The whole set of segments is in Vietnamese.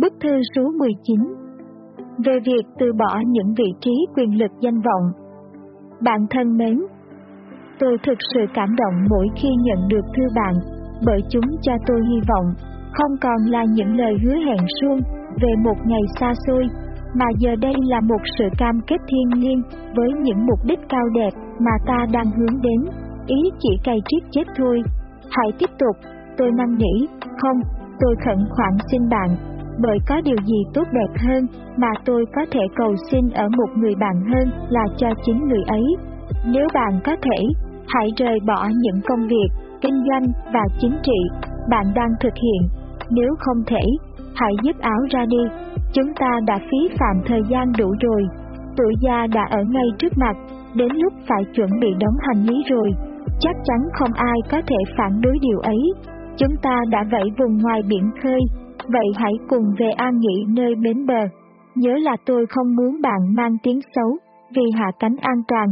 Bức thư số 19 Về việc từ bỏ những vị trí quyền lực danh vọng. Bạn thân mến Tôi thực sự cảm động mỗi khi nhận được thư bạn Bởi chúng cho tôi hy vọng Không còn là những lời hứa hẹn suông Về một ngày xa xôi Mà giờ đây là một sự cam kết thiên liêng Với những mục đích cao đẹp mà ta đang hướng đến. Ý chỉ cày triết chết thôi. Hãy tiếp tục. Tôi năn nỉ. Không, tôi khẩn khoản xin bạn bởi có điều gì tốt đẹp hơn mà tôi có thể cầu xin ở một người bạn hơn là cho chính người ấy. Nếu bạn có thể, hãy rời bỏ những công việc, kinh doanh và chính trị bạn đang thực hiện. Nếu không thể, hãy dứt áo ra đi. Chúng ta đã phí phạm thời gian đủ rồi. Tuổi già đã ở ngay trước mặt, đến lúc phải chuẩn bị đóng hành lý rồi. Chắc chắn không ai có thể phản đối điều ấy. Chúng ta đã vẫy vùng ngoài biển khơi, Vậy hãy cùng về an nghỉ nơi bến bờ. Nhớ là tôi không muốn bạn mang tiếng xấu vì hạ cánh an toàn.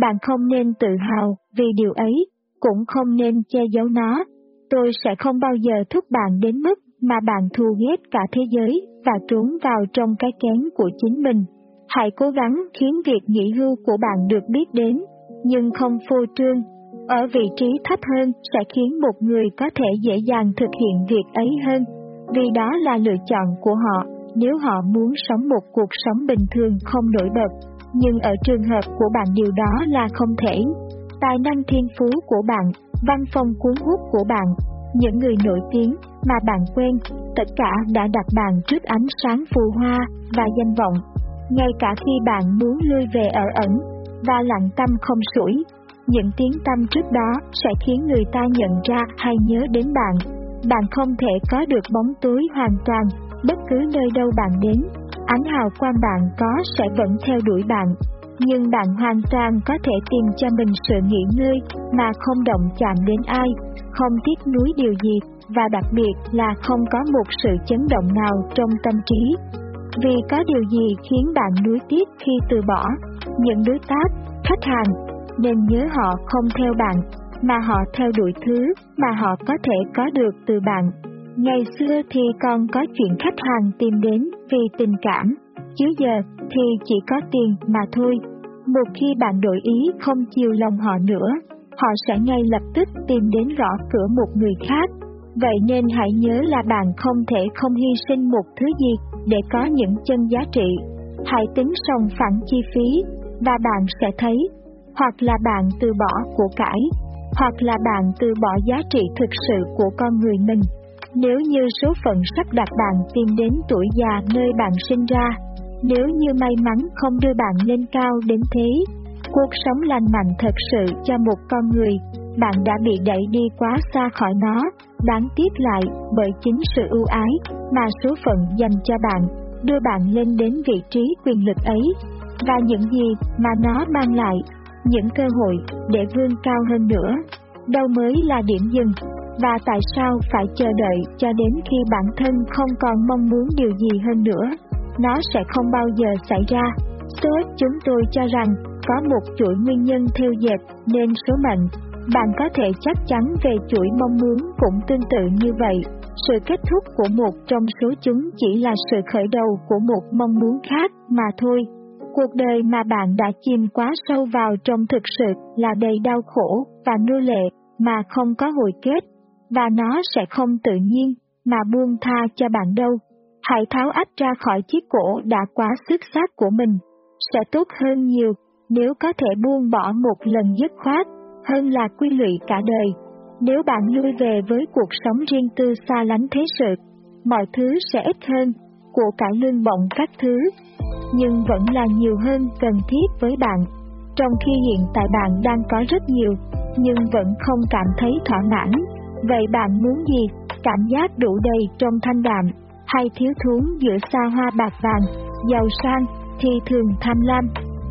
Bạn không nên tự hào vì điều ấy, cũng không nên che giấu nó. Tôi sẽ không bao giờ thúc bạn đến mức mà bạn thù ghét cả thế giới và trốn vào trong cái kén của chính mình. Hãy cố gắng khiến việc nghỉ hưu của bạn được biết đến, nhưng không phô trương. Ở vị trí thấp hơn sẽ khiến một người có thể dễ dàng thực hiện việc ấy hơn vì đó là lựa chọn của họ nếu họ muốn sống một cuộc sống bình thường không nổi bật. Nhưng ở trường hợp của bạn điều đó là không thể. Tài năng thiên phú của bạn, văn phong cuốn hút của bạn, những người nổi tiếng mà bạn quen, tất cả đã đặt bạn trước ánh sáng phù hoa và danh vọng. Ngay cả khi bạn muốn lui về ở ẩn và lặng tâm không sủi, những tiếng tâm trước đó sẽ khiến người ta nhận ra hay nhớ đến bạn bạn không thể có được bóng tối hoàn toàn, bất cứ nơi đâu bạn đến, ánh hào quang bạn có sẽ vẫn theo đuổi bạn. Nhưng bạn hoàn toàn có thể tìm cho mình sự nghỉ ngơi mà không động chạm đến ai, không tiếc nuối điều gì, và đặc biệt là không có một sự chấn động nào trong tâm trí. Vì có điều gì khiến bạn nuối tiếc khi từ bỏ, những đối tác, khách hàng, nên nhớ họ không theo bạn, mà họ theo đuổi thứ mà họ có thể có được từ bạn. Ngày xưa thì còn có chuyện khách hàng tìm đến vì tình cảm, chứ giờ thì chỉ có tiền mà thôi. Một khi bạn đổi ý không chiều lòng họ nữa, họ sẽ ngay lập tức tìm đến gõ cửa một người khác. Vậy nên hãy nhớ là bạn không thể không hy sinh một thứ gì để có những chân giá trị. Hãy tính sòng phẳng chi phí, và bạn sẽ thấy, hoặc là bạn từ bỏ của cải, hoặc là bạn từ bỏ giá trị thực sự của con người mình. Nếu như số phận sắp đặt bạn tìm đến tuổi già nơi bạn sinh ra, nếu như may mắn không đưa bạn lên cao đến thế, cuộc sống lành mạnh thật sự cho một con người, bạn đã bị đẩy đi quá xa khỏi nó, đáng tiếc lại bởi chính sự ưu ái mà số phận dành cho bạn, đưa bạn lên đến vị trí quyền lực ấy, và những gì mà nó mang lại những cơ hội để vươn cao hơn nữa. Đâu mới là điểm dừng, và tại sao phải chờ đợi cho đến khi bản thân không còn mong muốn điều gì hơn nữa, nó sẽ không bao giờ xảy ra. Số chúng tôi cho rằng có một chuỗi nguyên nhân theo dệt nên số mệnh. Bạn có thể chắc chắn về chuỗi mong muốn cũng tương tự như vậy. Sự kết thúc của một trong số chúng chỉ là sự khởi đầu của một mong muốn khác mà thôi. Cuộc đời mà bạn đã chìm quá sâu vào trong thực sự là đầy đau khổ và nô lệ mà không có hồi kết, và nó sẽ không tự nhiên mà buông tha cho bạn đâu. Hãy tháo ách ra khỏi chiếc cổ đã quá sức xác của mình. Sẽ tốt hơn nhiều nếu có thể buông bỏ một lần dứt khoát, hơn là quy lụy cả đời. Nếu bạn lui về với cuộc sống riêng tư xa lánh thế sự, mọi thứ sẽ ít hơn, của cải lương bọng các thứ, nhưng vẫn là nhiều hơn cần thiết với bạn. Trong khi hiện tại bạn đang có rất nhiều, nhưng vẫn không cảm thấy thỏa mãn. Vậy bạn muốn gì? Cảm giác đủ đầy trong thanh đạm, hay thiếu thốn giữa xa hoa bạc vàng, giàu sang, thì thường tham lam,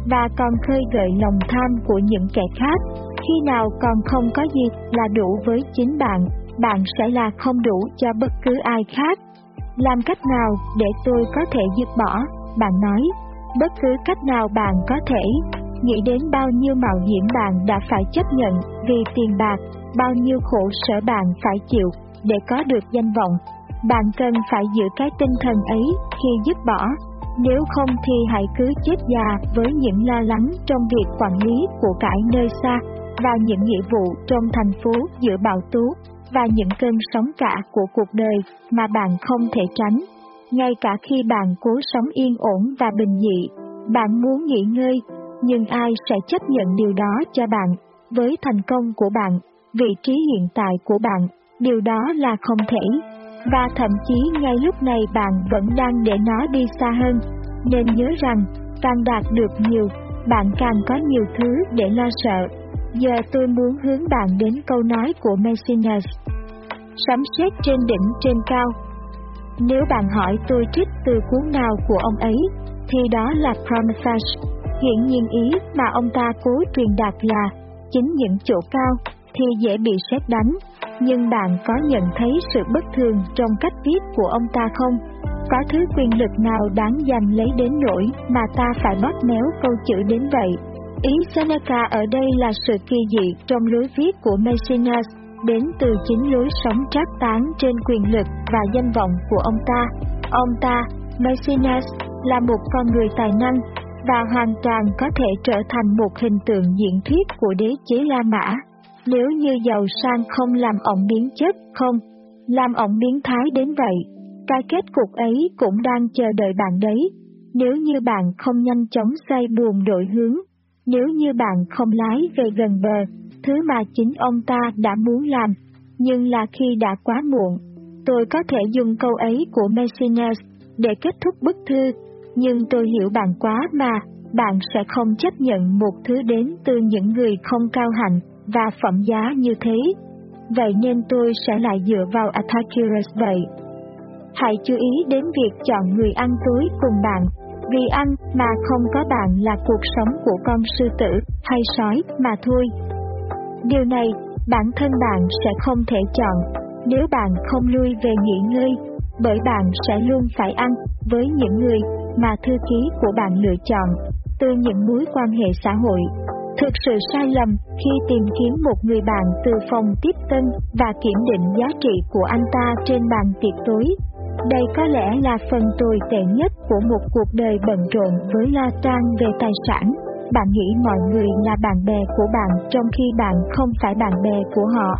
và còn khơi gợi lòng tham của những kẻ khác. Khi nào còn không có gì là đủ với chính bạn, bạn sẽ là không đủ cho bất cứ ai khác. Làm cách nào để tôi có thể dứt bỏ bạn nói, bất cứ cách nào bạn có thể, nghĩ đến bao nhiêu mạo hiểm bạn đã phải chấp nhận vì tiền bạc, bao nhiêu khổ sở bạn phải chịu để có được danh vọng, bạn cần phải giữ cái tinh thần ấy khi dứt bỏ. Nếu không thì hãy cứ chết già với những lo lắng trong việc quản lý của cải nơi xa và những nghĩa vụ trong thành phố giữa bão tố và những cơn sóng cả của cuộc đời mà bạn không thể tránh. Ngay cả khi bạn cố sống yên ổn và bình dị, bạn muốn nghỉ ngơi, nhưng ai sẽ chấp nhận điều đó cho bạn? Với thành công của bạn, vị trí hiện tại của bạn, điều đó là không thể. Và thậm chí ngay lúc này bạn vẫn đang để nó đi xa hơn. Nên nhớ rằng, càng đạt được nhiều, bạn càng có nhiều thứ để lo sợ. Giờ tôi muốn hướng bạn đến câu nói của Messines: Sấm sét trên đỉnh trên cao. Nếu bạn hỏi tôi trích từ cuốn nào của ông ấy, thì đó là Prometheus. Hiện nhiên ý mà ông ta cố truyền đạt là, chính những chỗ cao thì dễ bị sét đánh, nhưng bạn có nhận thấy sự bất thường trong cách viết của ông ta không? Có thứ quyền lực nào đáng giành lấy đến nỗi mà ta phải bóp méo câu chữ đến vậy? Ý Seneca ở đây là sự kỳ dị trong lối viết của Messinas đến từ chính lối sống trác tán trên quyền lực và danh vọng của ông ta. Ông ta, Maecenas, là một con người tài năng và hoàn toàn có thể trở thành một hình tượng diễn thuyết của đế chế La Mã. Nếu như giàu sang không làm ổng biến chất, không, làm ổng biến thái đến vậy, cái kết cục ấy cũng đang chờ đợi bạn đấy. Nếu như bạn không nhanh chóng xoay buồn đổi hướng, nếu như bạn không lái về gần bờ, thứ mà chính ông ta đã muốn làm, nhưng là khi đã quá muộn. Tôi có thể dùng câu ấy của Messines để kết thúc bức thư, nhưng tôi hiểu bạn quá mà, bạn sẽ không chấp nhận một thứ đến từ những người không cao hạnh và phẩm giá như thế. Vậy nên tôi sẽ lại dựa vào Attackers vậy. Hãy chú ý đến việc chọn người ăn tối cùng bạn, vì ăn mà không có bạn là cuộc sống của con sư tử hay sói mà thôi. Điều này, bản thân bạn sẽ không thể chọn nếu bạn không lui về nghỉ ngơi, bởi bạn sẽ luôn phải ăn với những người mà thư ký của bạn lựa chọn từ những mối quan hệ xã hội Thực sự sai lầm khi tìm kiếm một người bạn từ phòng tiếp tân và kiểm định giá trị của anh ta trên bàn tiệc tối. Đây có lẽ là phần tồi tệ nhất của một cuộc đời bận rộn với lo toan về tài sản. Bạn nghĩ mọi người là bạn bè của bạn trong khi bạn không phải bạn bè của họ.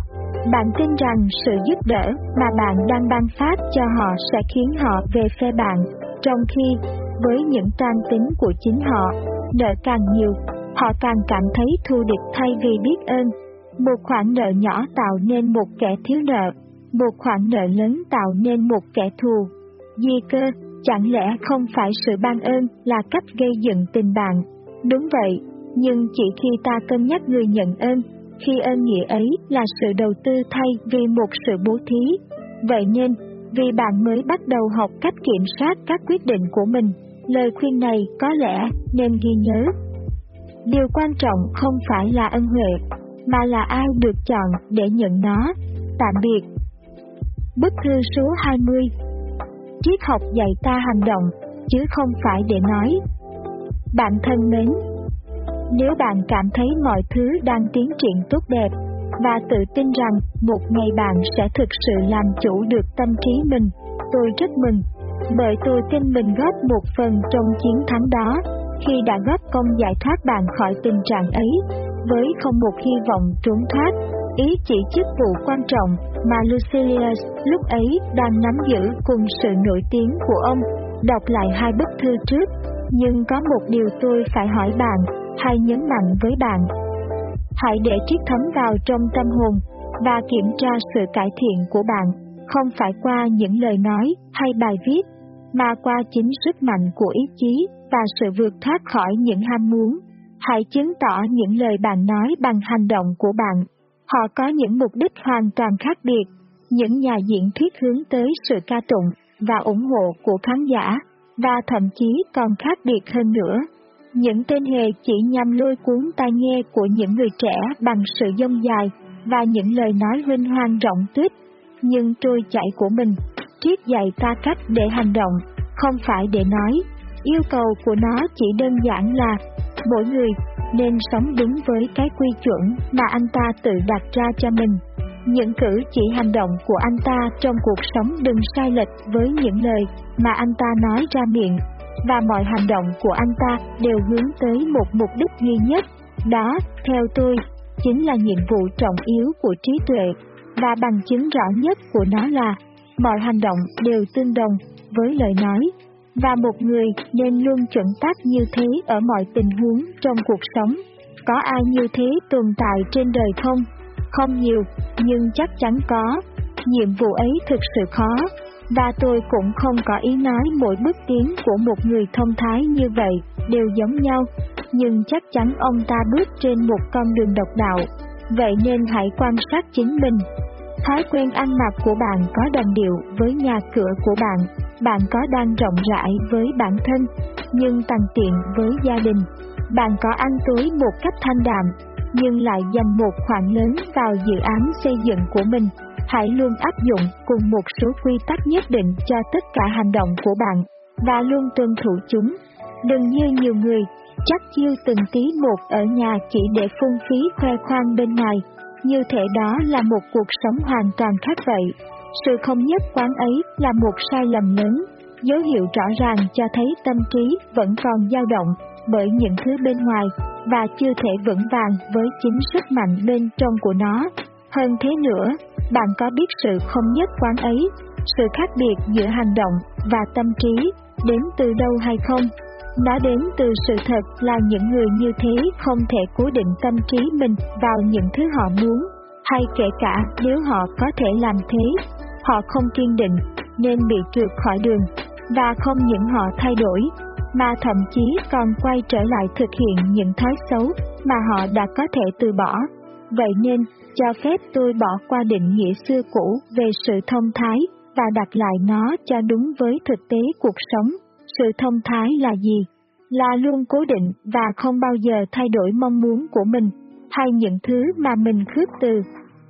Bạn tin rằng sự giúp đỡ mà bạn đang ban phát cho họ sẽ khiến họ về phe bạn, trong khi với những toan tính của chính họ, nợ càng nhiều họ càng cảm thấy thù địch thay vì biết ơn. Một khoản nợ nhỏ tạo nên một kẻ thiếu nợ, một khoản nợ lớn tạo nên một kẻ thù. Di cơ, chẳng lẽ không phải sự ban ơn là cách gây dựng tình bạn? Đúng vậy, nhưng chỉ khi ta cân nhắc người nhận ơn, khi ơn nghĩa ấy là sự đầu tư thay vì một sự bố thí. Vậy nên, vì bạn mới bắt đầu học cách kiểm soát các quyết định của mình, lời khuyên này có lẽ nên ghi nhớ Điều quan trọng không phải là ân huệ, mà là ai được chọn để nhận nó. Tạm biệt. Bức thư số 20 Triết học dạy ta hành động, chứ không phải để nói. Bạn thân mến, nếu bạn cảm thấy mọi thứ đang tiến triển tốt đẹp, và tự tin rằng một ngày bạn sẽ thực sự làm chủ được tâm trí mình, tôi rất mừng, bởi tôi tin mình góp một phần trong chiến thắng đó khi đã góp công giải thoát bạn khỏi tình trạng ấy, với không một hy vọng trốn thoát. Ý chỉ chức vụ quan trọng mà Lucilius lúc ấy đang nắm giữ cùng sự nổi tiếng của ông, đọc lại hai bức thư trước, nhưng có một điều tôi phải hỏi bạn, hay nhấn mạnh với bạn. Hãy để triết thấm vào trong tâm hồn và kiểm tra sự cải thiện của bạn, không phải qua những lời nói hay bài viết, mà qua chính sức mạnh của ý chí và sự vượt thoát khỏi những ham muốn. Hãy chứng tỏ những lời bạn nói bằng hành động của bạn. Họ có những mục đích hoàn toàn khác biệt. Những nhà diễn thuyết hướng tới sự ca tụng và ủng hộ của khán giả, và thậm chí còn khác biệt hơn nữa. Những tên hề chỉ nhằm lôi cuốn tai nghe của những người trẻ bằng sự dông dài và những lời nói huynh hoang rộng tuyết, nhưng trôi chảy của mình, triết dạy ta cách để hành động, không phải để nói. Yêu cầu của nó chỉ đơn giản là mỗi người nên sống đúng với cái quy chuẩn mà anh ta tự đặt ra cho mình. Những cử chỉ hành động của anh ta trong cuộc sống đừng sai lệch với những lời mà anh ta nói ra miệng, và mọi hành động của anh ta đều hướng tới một mục đích duy nhất. Đó, theo tôi, chính là nhiệm vụ trọng yếu của trí tuệ, và bằng chứng rõ nhất của nó là mọi hành động đều tương đồng với lời nói, và một người nên luôn chuẩn tác như thế ở mọi tình huống trong cuộc sống. Có ai như thế tồn tại trên đời không? Không nhiều, nhưng chắc chắn có. Nhiệm vụ ấy thực sự khó, và tôi cũng không có ý nói mỗi bước tiến của một người thông thái như vậy đều giống nhau, nhưng chắc chắn ông ta bước trên một con đường độc đạo, vậy nên hãy quan sát chính mình. Thói quen ăn mặc của bạn có đồng điệu với nhà cửa của bạn, bạn có đang rộng rãi với bản thân, nhưng tàn tiện với gia đình. Bạn có ăn tối một cách thanh đạm, nhưng lại dành một khoản lớn vào dự án xây dựng của mình. Hãy luôn áp dụng cùng một số quy tắc nhất định cho tất cả hành động của bạn, và luôn tuân thủ chúng. Đừng như nhiều người, chắc chiêu từng tí một ở nhà chỉ để phung phí khoe khoang bên ngoài, như thể đó là một cuộc sống hoàn toàn khác vậy. Sự không nhất quán ấy là một sai lầm lớn, dấu hiệu rõ ràng cho thấy tâm trí vẫn còn dao động bởi những thứ bên ngoài và chưa thể vững vàng với chính sức mạnh bên trong của nó. Hơn thế nữa, bạn có biết sự không nhất quán ấy, sự khác biệt giữa hành động và tâm trí đến từ đâu hay không? Nó đến từ sự thật là những người như thế không thể cố định tâm trí mình vào những thứ họ muốn, hay kể cả nếu họ có thể làm thế, họ không kiên định nên bị trượt khỏi đường, và không những họ thay đổi, mà thậm chí còn quay trở lại thực hiện những thói xấu mà họ đã có thể từ bỏ. Vậy nên, cho phép tôi bỏ qua định nghĩa xưa cũ về sự thông thái và đặt lại nó cho đúng với thực tế cuộc sống. Sự thông thái là gì? Là luôn cố định và không bao giờ thay đổi mong muốn của mình, hay những thứ mà mình khước từ.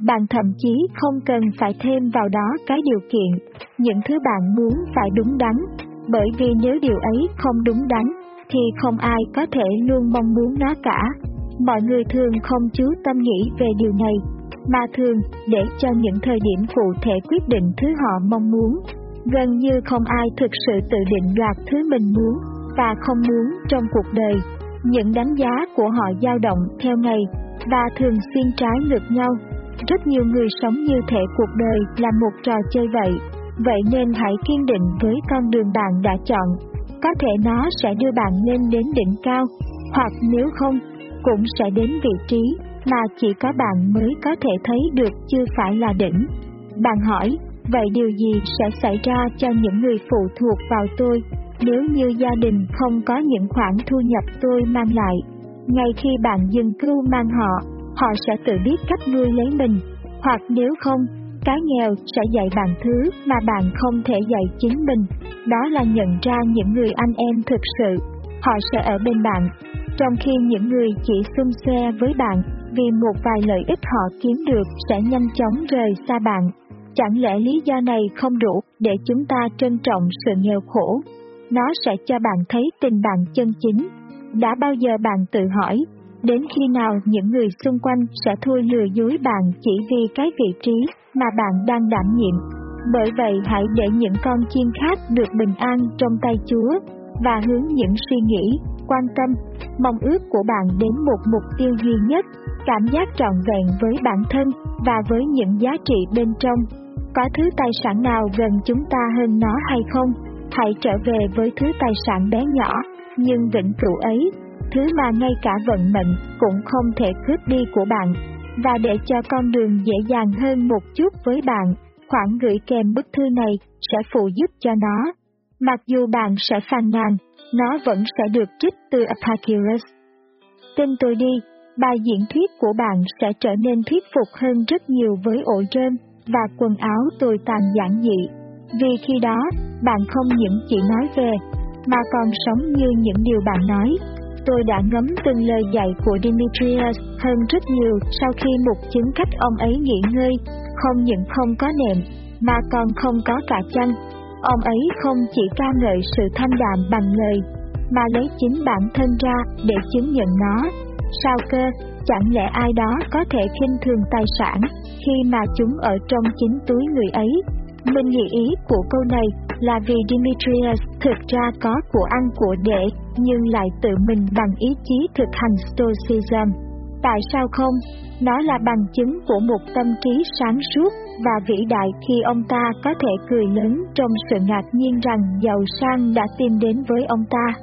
Bạn thậm chí không cần phải thêm vào đó cái điều kiện, những thứ bạn muốn phải đúng đắn, bởi vì nếu điều ấy không đúng đắn, thì không ai có thể luôn mong muốn nó cả. Mọi người thường không chú tâm nghĩ về điều này, mà thường để cho những thời điểm cụ thể quyết định thứ họ mong muốn. Gần như không ai thực sự tự định đoạt thứ mình muốn và không muốn trong cuộc đời. Những đánh giá của họ dao động theo ngày và thường xuyên trái ngược nhau. Rất nhiều người sống như thể cuộc đời là một trò chơi vậy. Vậy nên hãy kiên định với con đường bạn đã chọn. Có thể nó sẽ đưa bạn lên đến đỉnh cao, hoặc nếu không, cũng sẽ đến vị trí mà chỉ có bạn mới có thể thấy được chưa phải là đỉnh. Bạn hỏi, vậy điều gì sẽ xảy ra cho những người phụ thuộc vào tôi nếu như gia đình không có những khoản thu nhập tôi mang lại? Ngay khi bạn dừng cưu mang họ, họ sẽ tự biết cách nuôi lấy mình, hoặc nếu không, cái nghèo sẽ dạy bạn thứ mà bạn không thể dạy chính mình, đó là nhận ra những người anh em thực sự, họ sẽ ở bên bạn, trong khi những người chỉ xung xe với bạn vì một vài lợi ích họ kiếm được sẽ nhanh chóng rời xa bạn. Chẳng lẽ lý do này không đủ để chúng ta trân trọng sự nghèo khổ? Nó sẽ cho bạn thấy tình bạn chân chính. Đã bao giờ bạn tự hỏi, đến khi nào những người xung quanh sẽ thôi lừa dối bạn chỉ vì cái vị trí mà bạn đang đảm nhiệm? Bởi vậy hãy để những con chim khác được bình an trong tay Chúa và hướng những suy nghĩ, quan tâm, mong ước của bạn đến một mục tiêu duy nhất, cảm giác trọn vẹn với bản thân và với những giá trị bên trong. Có thứ tài sản nào gần chúng ta hơn nó hay không? Hãy trở về với thứ tài sản bé nhỏ, nhưng vĩnh cửu ấy, thứ mà ngay cả vận mệnh cũng không thể cướp đi của bạn. Và để cho con đường dễ dàng hơn một chút với bạn, khoản gửi kèm bức thư này sẽ phụ giúp cho nó. Mặc dù bạn sẽ phàn nàn, nó vẫn sẽ được trích từ Epicurus. Tin tôi đi, bài diễn thuyết của bạn sẽ trở nên thuyết phục hơn rất nhiều với ổ rơm và quần áo tồi tàn giản dị, vì khi đó bạn không những chỉ nói về, mà còn sống như những điều bạn nói. Tôi đã ngấm từng lời dạy của Demetrius hơn rất nhiều sau khi mục chứng cách ông ấy nghỉ ngơi, không những không có nệm, mà còn không có cả chăn. Ông ấy không chỉ ca ngợi sự thanh đạm bằng lời, mà lấy chính bản thân ra để chứng nhận nó. Sao cơ, chẳng lẽ ai đó có thể khinh thường tài sản khi mà chúng ở trong chính túi người ấy? Minh nghĩ ý của câu này là vì Demetrius thực ra có của ăn của để nhưng lại tự mình bằng ý chí thực hành Stoicism. Tại sao không? Nó là bằng chứng của một tâm trí sáng suốt và vĩ đại khi ông ta có thể cười lớn trong sự ngạc nhiên rằng giàu sang đã tìm đến với ông ta.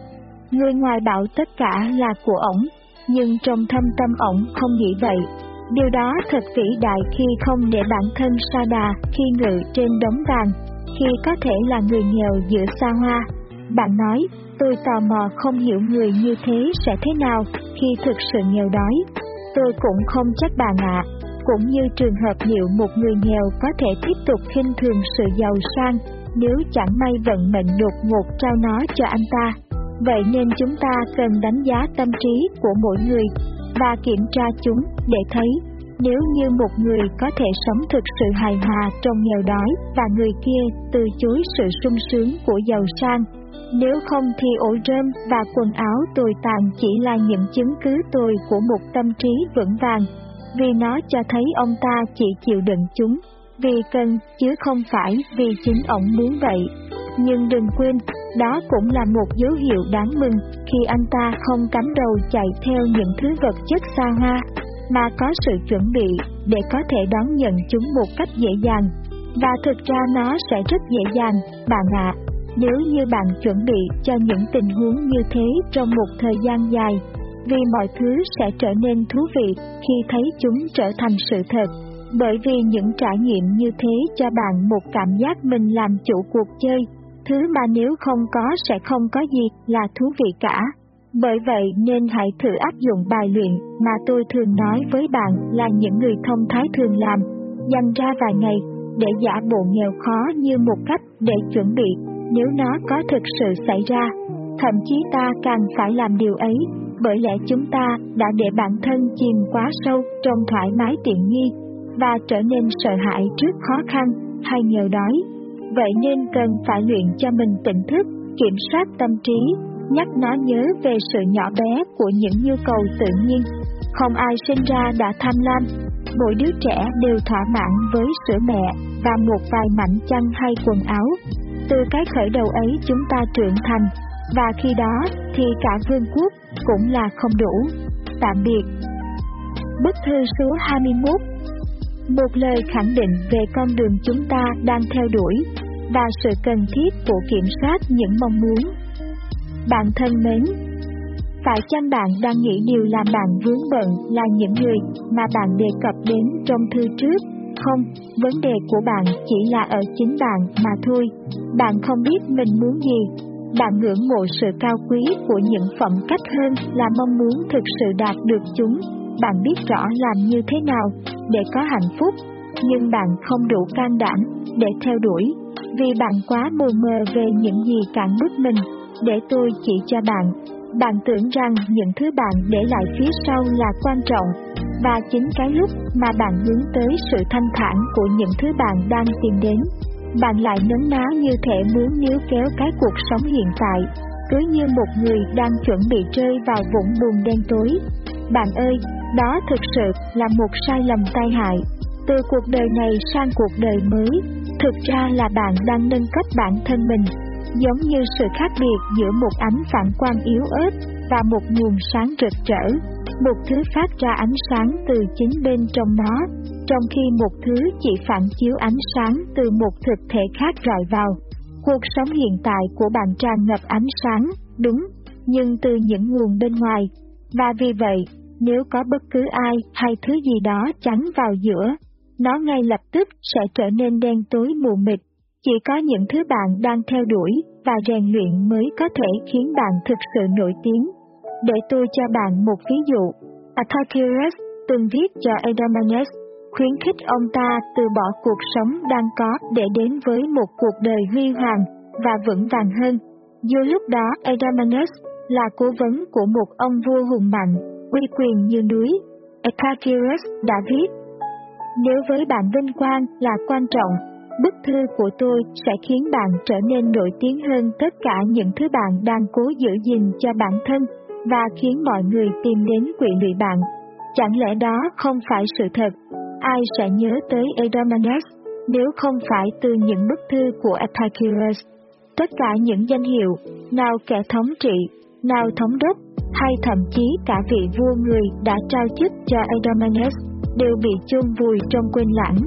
Người ngoài bảo tất cả là của ổng, nhưng trong thâm tâm ổng không nghĩ vậy. Điều đó thật vĩ đại khi không để bản thân sa đà khi ngự trên đống vàng, khi có thể là người nghèo giữa xa hoa. Bạn nói, tôi tò mò không hiểu người như thế sẽ thế nào khi thực sự nghèo đói. Tôi cũng không trách bạn ạ, cũng như trường hợp liệu một người nghèo có thể tiếp tục khinh thường sự giàu sang nếu chẳng may vận mệnh đột ngột trao nó cho anh ta. Vậy nên chúng ta cần đánh giá tâm trí của mỗi người và kiểm tra chúng để thấy nếu như một người có thể sống thực sự hài hòa trong nghèo đói và người kia từ chối sự sung sướng của giàu sang, nếu không thì ổ rơm và quần áo tồi tàn chỉ là những chứng cứ tồi của một tâm trí vững vàng, vì nó cho thấy ông ta chỉ chịu đựng chúng, vì cần chứ không phải vì chính ông muốn vậy. Nhưng đừng quên, đó cũng là một dấu hiệu đáng mừng khi anh ta không cắm đầu chạy theo những thứ vật chất xa hoa, mà có sự chuẩn bị để có thể đón nhận chúng một cách dễ dàng. Và thực ra nó sẽ rất dễ dàng, bạn ạ, nếu như bạn chuẩn bị cho những tình huống như thế trong một thời gian dài, vì mọi thứ sẽ trở nên thú vị khi thấy chúng trở thành sự thật. Bởi vì những trải nghiệm như thế cho bạn một cảm giác mình làm chủ cuộc chơi, thứ mà nếu không có sẽ không có gì là thú vị cả. Bởi vậy nên hãy thử áp dụng bài luyện mà tôi thường nói với bạn là những người thông thái thường làm, dành ra vài ngày để giả bộ nghèo khó như một cách để chuẩn bị nếu nó có thực sự xảy ra. Thậm chí ta càng phải làm điều ấy, bởi lẽ chúng ta đã để bản thân chìm quá sâu trong thoải mái tiện nghi và trở nên sợ hãi trước khó khăn hay nghèo đói. Vậy nên cần phải luyện cho mình tỉnh thức, kiểm soát tâm trí, nhắc nó nhớ về sự nhỏ bé của những nhu cầu tự nhiên. Không ai sinh ra đã tham lam, mỗi đứa trẻ đều thỏa mãn với sữa mẹ và một vài mảnh chăn hay quần áo. Từ cái khởi đầu ấy chúng ta trưởng thành, và khi đó thì cả vương quốc cũng là không đủ. Tạm biệt. Bức thư số 21 một lời khẳng định về con đường chúng ta đang theo đuổi và sự cần thiết của kiểm soát những mong muốn. Bạn thân mến, phải chăng bạn đang nghĩ điều làm bạn vướng bận là những người mà bạn đề cập đến trong thư trước? Không, vấn đề của bạn chỉ là ở chính bạn mà thôi. Bạn không biết mình muốn gì, bạn ngưỡng mộ sự cao quý của những phẩm cách hơn là mong muốn thực sự đạt được chúng. Bạn biết rõ làm như thế nào để có hạnh phúc, nhưng bạn không đủ can đảm để theo đuổi, vì bạn quá mù mờ về những gì cản bước mình. Để tôi chỉ cho bạn, bạn tưởng rằng những thứ bạn để lại phía sau là quan trọng, và chính cái lúc mà bạn hướng tới sự thanh thản của những thứ bạn đang tìm đến bạn lại nấn ná như thể muốn níu kéo cái cuộc sống hiện tại, cứ như một người đang chuẩn bị rơi vào vũng buồn đen tối. Bạn ơi, đó thực sự là một sai lầm tai hại. Từ cuộc đời này sang cuộc đời mới, thực ra là bạn đang nâng cấp bản thân mình, giống như sự khác biệt giữa một ánh phản quang yếu ớt và một nguồn sáng rực rỡ, một thứ phát ra ánh sáng từ chính bên trong nó, trong khi một thứ chỉ phản chiếu ánh sáng từ một thực thể khác rọi vào. Cuộc sống hiện tại của bạn tràn ngập ánh sáng, đúng, nhưng từ những nguồn bên ngoài, và vì vậy, nếu có bất cứ ai hay thứ gì đó chắn vào giữa, nó ngay lập tức sẽ trở nên đen tối mù mịt. Chỉ có những thứ bạn đang theo đuổi và rèn luyện mới có thể khiến bạn thực sự nổi tiếng. Để tôi cho bạn một ví dụ. Attackirus từng viết cho Edomanes khuyến khích ông ta từ bỏ cuộc sống đang có để đến với một cuộc đời huy hoàng và vững vàng hơn. Dù lúc đó Edomanes là cố vấn của một ông vua hùng mạnh, uy quyền như núi, Epicurus đã viết Nếu với bạn vinh quang là quan trọng, bức thư của tôi sẽ khiến bạn trở nên nổi tiếng hơn tất cả những thứ bạn đang cố giữ gìn cho bản thân và khiến mọi người tìm đến quỷ lụy bạn. Chẳng lẽ đó không phải sự thật? Ai sẽ nhớ tới Edomanes nếu không phải từ những bức thư của Epicurus? Tất cả những danh hiệu, nào kẻ thống trị, nào thống đốc, hay thậm chí cả vị vua người đã trao chức cho Edomanes, đều bị chôn vùi trong quên lãng.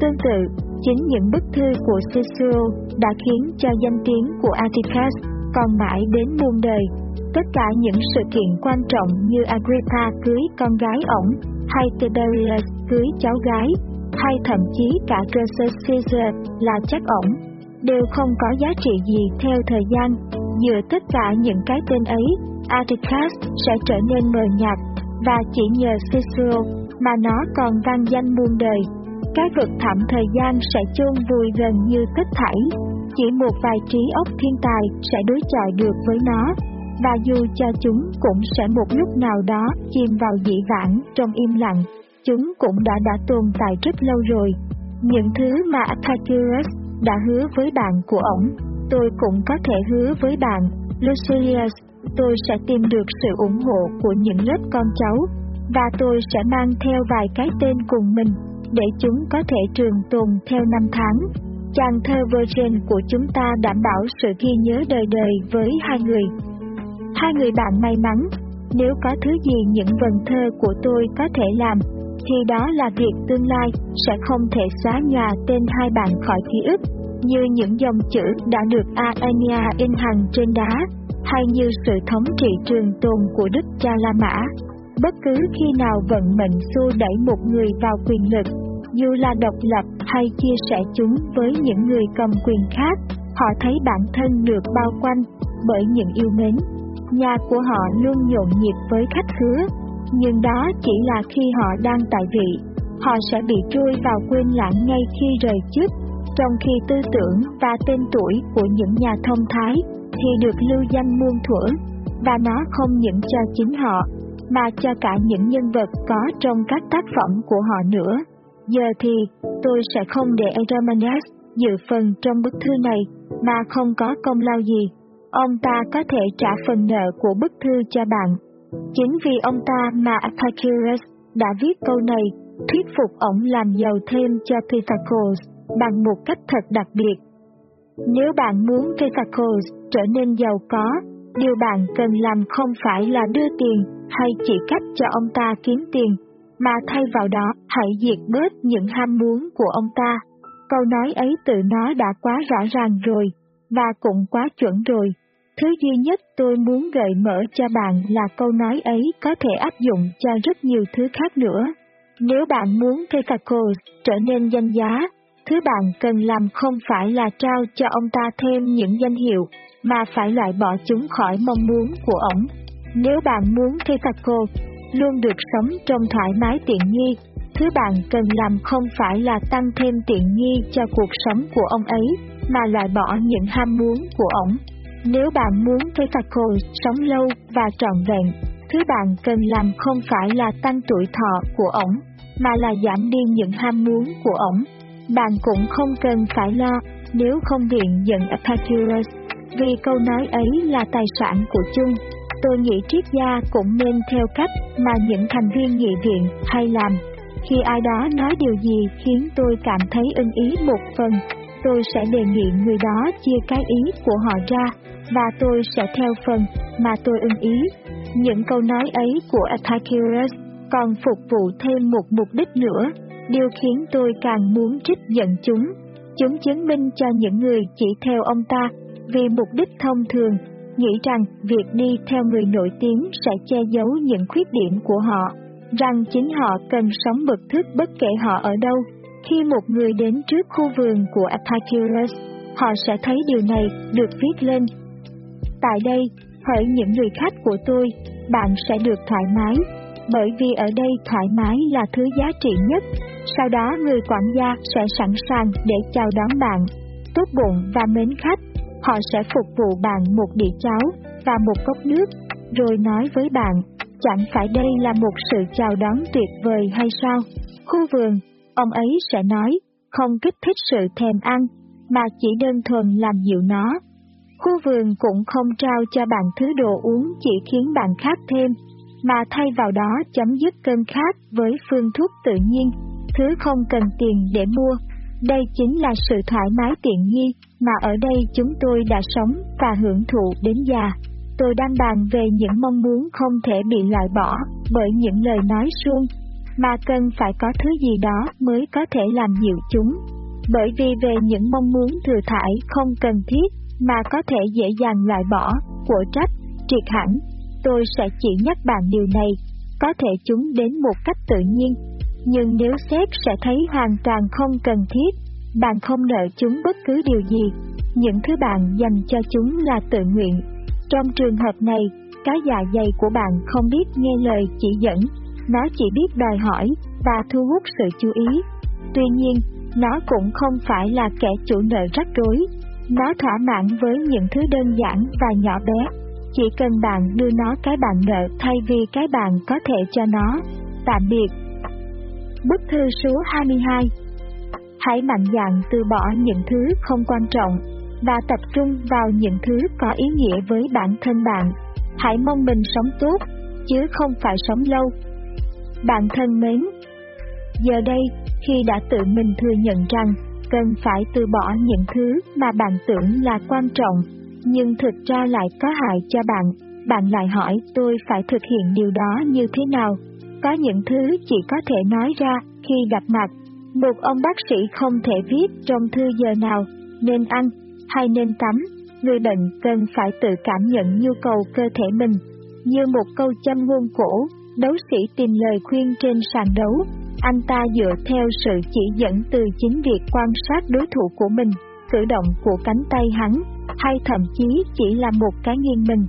Tương tự, chính những bức thư của Cicero đã khiến cho danh tiếng của Atticus còn mãi đến muôn đời. Tất cả những sự kiện quan trọng như Agrippa cưới con gái ổng, hay Tiberius cưới cháu gái, hay thậm chí cả Crassus Caesar là chắc ổng, đều không có giá trị gì theo thời gian. Dựa tất cả những cái tên ấy, Atticus sẽ trở nên mờ nhạt, và chỉ nhờ Cicero mà nó còn vang danh muôn đời. Cái vực thẳm thời gian sẽ chôn vùi gần như tất thảy, chỉ một vài trí óc thiên tài sẽ đối chọi được với nó, và dù cho chúng cũng sẽ một lúc nào đó chìm vào dĩ vãng trong im lặng, chúng cũng đã đã tồn tại rất lâu rồi. Những thứ mà Epicurus đã hứa với bạn của ổng, tôi cũng có thể hứa với bạn, Lucilius, tôi sẽ tìm được sự ủng hộ của những lớp con cháu, và tôi sẽ mang theo vài cái tên cùng mình, để chúng có thể trường tồn theo năm tháng. Chàng thơ Virgin của chúng ta đảm bảo sự ghi nhớ đời đời với hai người. Hai người bạn may mắn, nếu có thứ gì những vần thơ của tôi có thể làm, thì đó là việc tương lai sẽ không thể xóa nhòa tên hai bạn khỏi ký ức, như những dòng chữ đã được Aenia in hằng trên đá, hay như sự thống trị trường tồn của Đức Cha La Mã. Bất cứ khi nào vận mệnh xua đẩy một người vào quyền lực, dù là độc lập hay chia sẻ chúng với những người cầm quyền khác, họ thấy bản thân được bao quanh bởi những yêu mến. Nhà của họ luôn nhộn nhịp với khách khứa, nhưng đó chỉ là khi họ đang tại vị. Họ sẽ bị trôi vào quên lãng ngay khi rời chức, trong khi tư tưởng và tên tuổi của những nhà thông thái thì được lưu danh muôn thuở, và nó không những cho chính họ, mà cho cả những nhân vật có trong các tác phẩm của họ nữa. Giờ thì, tôi sẽ không để Eromanes dự phần trong bức thư này, mà không có công lao gì. Ông ta có thể trả phần nợ của bức thư cho bạn. Chính vì ông ta mà Epicurus đã viết câu này, thuyết phục ông làm giàu thêm cho Pythagoras bằng một cách thật đặc biệt. Nếu bạn muốn Pythagoras trở nên giàu có, điều bạn cần làm không phải là đưa tiền hay chỉ cách cho ông ta kiếm tiền, mà thay vào đó hãy diệt bớt những ham muốn của ông ta. Câu nói ấy tự nó đã quá rõ ràng rồi, và cũng quá chuẩn rồi. Thứ duy nhất tôi muốn gợi mở cho bạn là câu nói ấy có thể áp dụng cho rất nhiều thứ khác nữa. Nếu bạn muốn Pythagoras trở nên danh giá, thứ bạn cần làm không phải là trao cho ông ta thêm những danh hiệu, mà phải loại bỏ chúng khỏi mong muốn của ổng. Nếu bạn muốn Pythagoras luôn được sống trong thoải mái tiện nghi. Thứ bạn cần làm không phải là tăng thêm tiện nghi cho cuộc sống của ông ấy, mà loại bỏ những ham muốn của ổng. Nếu bạn muốn Petaco sống lâu và trọn vẹn, thứ bạn cần làm không phải là tăng tuổi thọ của ổng, mà là giảm đi những ham muốn của ổng. Bạn cũng không cần phải lo nếu không điện giận Epicurus, vì câu nói ấy là tài sản của chung Tôi nghĩ triết gia cũng nên theo cách mà những thành viên nghị viện hay làm. Khi ai đó nói điều gì khiến tôi cảm thấy ưng ý một phần, tôi sẽ đề nghị người đó chia cái ý của họ ra, và tôi sẽ theo phần mà tôi ưng ý. Những câu nói ấy của Epicurus còn phục vụ thêm một mục đích nữa, điều khiến tôi càng muốn trích giận chúng. Chúng chứng minh cho những người chỉ theo ông ta vì mục đích thông thường nghĩ rằng việc đi theo người nổi tiếng sẽ che giấu những khuyết điểm của họ, rằng chính họ cần sống bực thức bất kể họ ở đâu. Khi một người đến trước khu vườn của Epicurus, họ sẽ thấy điều này được viết lên. Tại đây, hỡi những người khách của tôi, bạn sẽ được thoải mái, bởi vì ở đây thoải mái là thứ giá trị nhất. Sau đó người quản gia sẽ sẵn sàng để chào đón bạn, tốt bụng và mến khách Họ sẽ phục vụ bạn một đĩa cháo và một cốc nước, rồi nói với bạn, chẳng phải đây là một sự chào đón tuyệt vời hay sao? Khu vườn, ông ấy sẽ nói, không kích thích sự thèm ăn, mà chỉ đơn thuần làm dịu nó. Khu vườn cũng không trao cho bạn thứ đồ uống chỉ khiến bạn khát thêm, mà thay vào đó chấm dứt cơn khát với phương thuốc tự nhiên, thứ không cần tiền để mua. Đây chính là sự thoải mái tiện nghi mà ở đây chúng tôi đã sống và hưởng thụ đến già. Tôi đang bàn về những mong muốn không thể bị loại bỏ bởi những lời nói suông, mà cần phải có thứ gì đó mới có thể làm dịu chúng. Bởi vì về những mong muốn thừa thải không cần thiết mà có thể dễ dàng loại bỏ, của trách, triệt hẳn, tôi sẽ chỉ nhắc bạn điều này, có thể chúng đến một cách tự nhiên, nhưng nếu xét sẽ thấy hoàn toàn không cần thiết, bạn không nợ chúng bất cứ điều gì, những thứ bạn dành cho chúng là tự nguyện. Trong trường hợp này, cái dạ dày của bạn không biết nghe lời chỉ dẫn, nó chỉ biết đòi hỏi và thu hút sự chú ý. Tuy nhiên, nó cũng không phải là kẻ chủ nợ rắc rối, nó thỏa mãn với những thứ đơn giản và nhỏ bé. Chỉ cần bạn đưa nó cái bạn nợ thay vì cái bạn có thể cho nó. Tạm biệt. Bức thư số 22 Hãy mạnh dạn từ bỏ những thứ không quan trọng và tập trung vào những thứ có ý nghĩa với bản thân bạn. Hãy mong mình sống tốt, chứ không phải sống lâu. Bạn thân mến, giờ đây, khi đã tự mình thừa nhận rằng cần phải từ bỏ những thứ mà bạn tưởng là quan trọng, nhưng thực ra lại có hại cho bạn, bạn lại hỏi tôi phải thực hiện điều đó như thế nào. Có những thứ chỉ có thể nói ra khi gặp mặt. Một ông bác sĩ không thể viết trong thư giờ nào nên ăn hay nên tắm. Người bệnh cần phải tự cảm nhận nhu cầu cơ thể mình. Như một câu châm ngôn cổ, đấu sĩ tìm lời khuyên trên sàn đấu, anh ta dựa theo sự chỉ dẫn từ chính việc quan sát đối thủ của mình, cử động của cánh tay hắn, hay thậm chí chỉ là một cái nghiêng mình.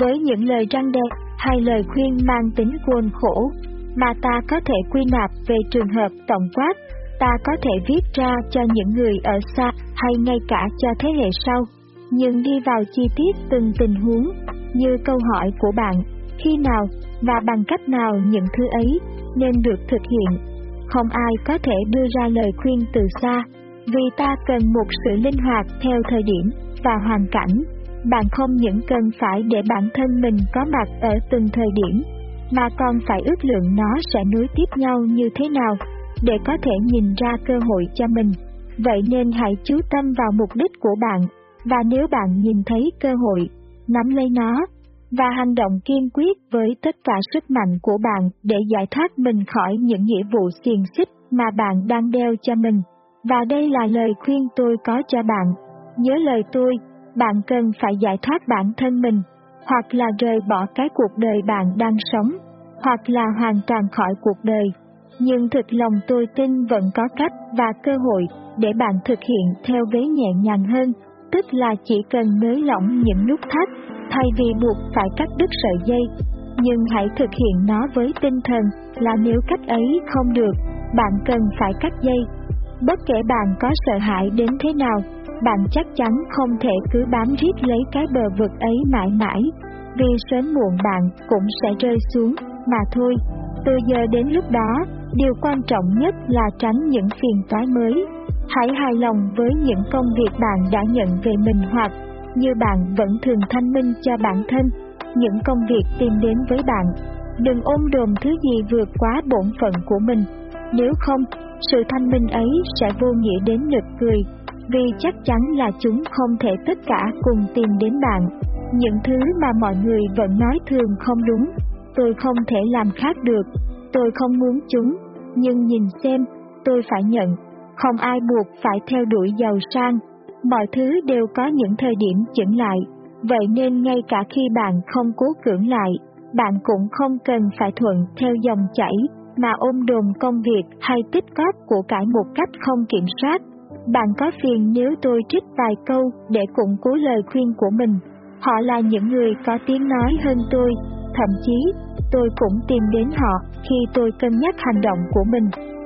Với những lời răng đe hay lời khuyên mang tính khuôn khổ, mà ta có thể quy nạp về trường hợp tổng quát, ta có thể viết ra cho những người ở xa hay ngay cả cho thế hệ sau. Nhưng đi vào chi tiết từng tình huống, như câu hỏi của bạn, khi nào và bằng cách nào những thứ ấy nên được thực hiện không ai có thể đưa ra lời khuyên từ xa, vì ta cần một sự linh hoạt theo thời điểm và hoàn cảnh. Bạn không những cần phải để bản thân mình có mặt ở từng thời điểm, mà còn phải ước lượng nó sẽ nối tiếp nhau như thế nào, để có thể nhìn ra cơ hội cho mình. Vậy nên hãy chú tâm vào mục đích của bạn, và nếu bạn nhìn thấy cơ hội, nắm lấy nó và hành động kiên quyết với tất cả sức mạnh của bạn để giải thoát mình khỏi những nghĩa vụ xiềng xích mà bạn đang đeo cho mình. Và đây là lời khuyên tôi có cho bạn. Nhớ lời tôi, bạn cần phải giải thoát bản thân mình, hoặc là rời bỏ cái cuộc đời bạn đang sống, hoặc là hoàn toàn khỏi cuộc đời. Nhưng thực lòng tôi tin vẫn có cách và cơ hội để bạn thực hiện theo vế nhẹ nhàng hơn, tức là chỉ cần nới lỏng những nút thắt thay vì buộc phải cắt đứt sợi dây. Nhưng hãy thực hiện nó với tinh thần là nếu cách ấy không được, bạn cần phải cắt dây. Bất kể bạn có sợ hãi đến thế nào, bạn chắc chắn không thể cứ bám riết lấy cái bờ vực ấy mãi mãi, vì sớm muộn bạn cũng sẽ rơi xuống, mà thôi. Từ giờ đến lúc đó, điều quan trọng nhất là tránh những phiền toái mới. Hãy hài lòng với những công việc bạn đã nhận về mình hoặc như bạn vẫn thường thanh minh cho bản thân, những công việc tìm đến với bạn. Đừng ôm đồm thứ gì vượt quá bổn phận của mình, nếu không, sự thanh minh ấy sẽ vô nghĩa đến nực cười, vì chắc chắn là chúng không thể tất cả cùng tìm đến bạn. Những thứ mà mọi người vẫn nói thường không đúng, tôi không thể làm khác được, tôi không muốn chúng, nhưng nhìn xem, tôi phải nhận, không ai buộc phải theo đuổi giàu sang, mọi thứ đều có những thời điểm chỉnh lại, vậy nên ngay cả khi bạn không cố cưỡng lại, bạn cũng không cần phải thuận theo dòng chảy mà ôm đồn công việc hay tích cóp của cải một cách không kiểm soát. Bạn có phiền nếu tôi trích vài câu để củng cố lời khuyên của mình. Họ là những người có tiếng nói hơn tôi, thậm chí tôi cũng tìm đến họ khi tôi cân nhắc hành động của mình.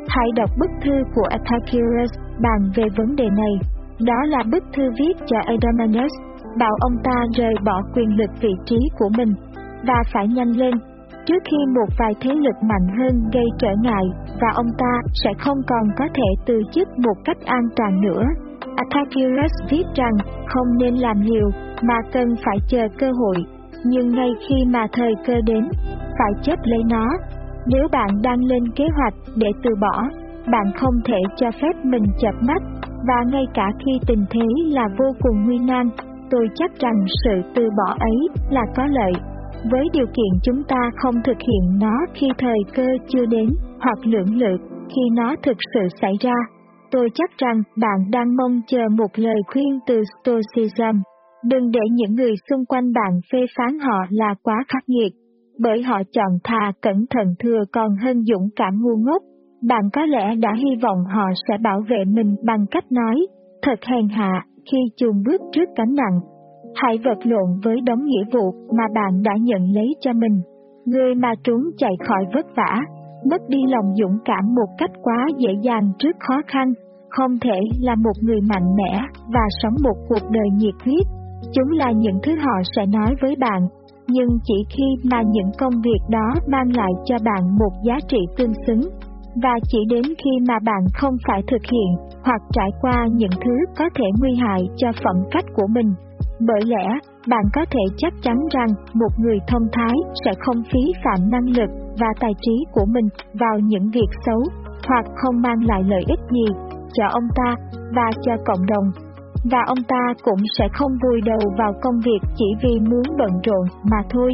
Hãy đọc bức thư của Epicurus bàn về vấn đề này. Đó là bức thư viết cho Adamanes, bảo ông ta rời bỏ quyền lực vị trí của mình, và phải nhanh lên, trước khi một vài thế lực mạnh hơn gây trở ngại, và ông ta sẽ không còn có thể từ chức một cách an toàn nữa. Atakiris viết rằng không nên làm liều, mà cần phải chờ cơ hội, nhưng ngay khi mà thời cơ đến, phải chấp lấy nó. Nếu bạn đang lên kế hoạch để từ bỏ, bạn không thể cho phép mình chập mắt, và ngay cả khi tình thế là vô cùng nguy nan, tôi chắc rằng sự từ bỏ ấy là có lợi, với điều kiện chúng ta không thực hiện nó khi thời cơ chưa đến, hoặc lưỡng lự khi nó thực sự xảy ra. Tôi chắc rằng bạn đang mong chờ một lời khuyên từ Stoicism. Đừng để những người xung quanh bạn phê phán họ là quá khắc nghiệt, bởi họ chọn thà cẩn thận thừa còn hơn dũng cảm ngu ngốc. Bạn có lẽ đã hy vọng họ sẽ bảo vệ mình bằng cách nói, thật hèn hạ, khi chuồn bước trước cánh nặng. Hãy vật lộn với đống nghĩa vụ mà bạn đã nhận lấy cho mình. Người mà trốn chạy khỏi vất vả, mất đi lòng dũng cảm một cách quá dễ dàng trước khó khăn, không thể là một người mạnh mẽ và sống một cuộc đời nhiệt huyết. Chúng là những thứ họ sẽ nói với bạn, nhưng chỉ khi mà những công việc đó mang lại cho bạn một giá trị tương xứng, và chỉ đến khi mà bạn không phải thực hiện hoặc trải qua những thứ có thể nguy hại cho phẩm cách của mình. Bởi lẽ, bạn có thể chắc chắn rằng một người thông thái sẽ không phí phạm năng lực và tài trí của mình vào những việc xấu hoặc không mang lại lợi ích gì cho ông ta và cho cộng đồng. Và ông ta cũng sẽ không vùi đầu vào công việc chỉ vì muốn bận rộn mà thôi.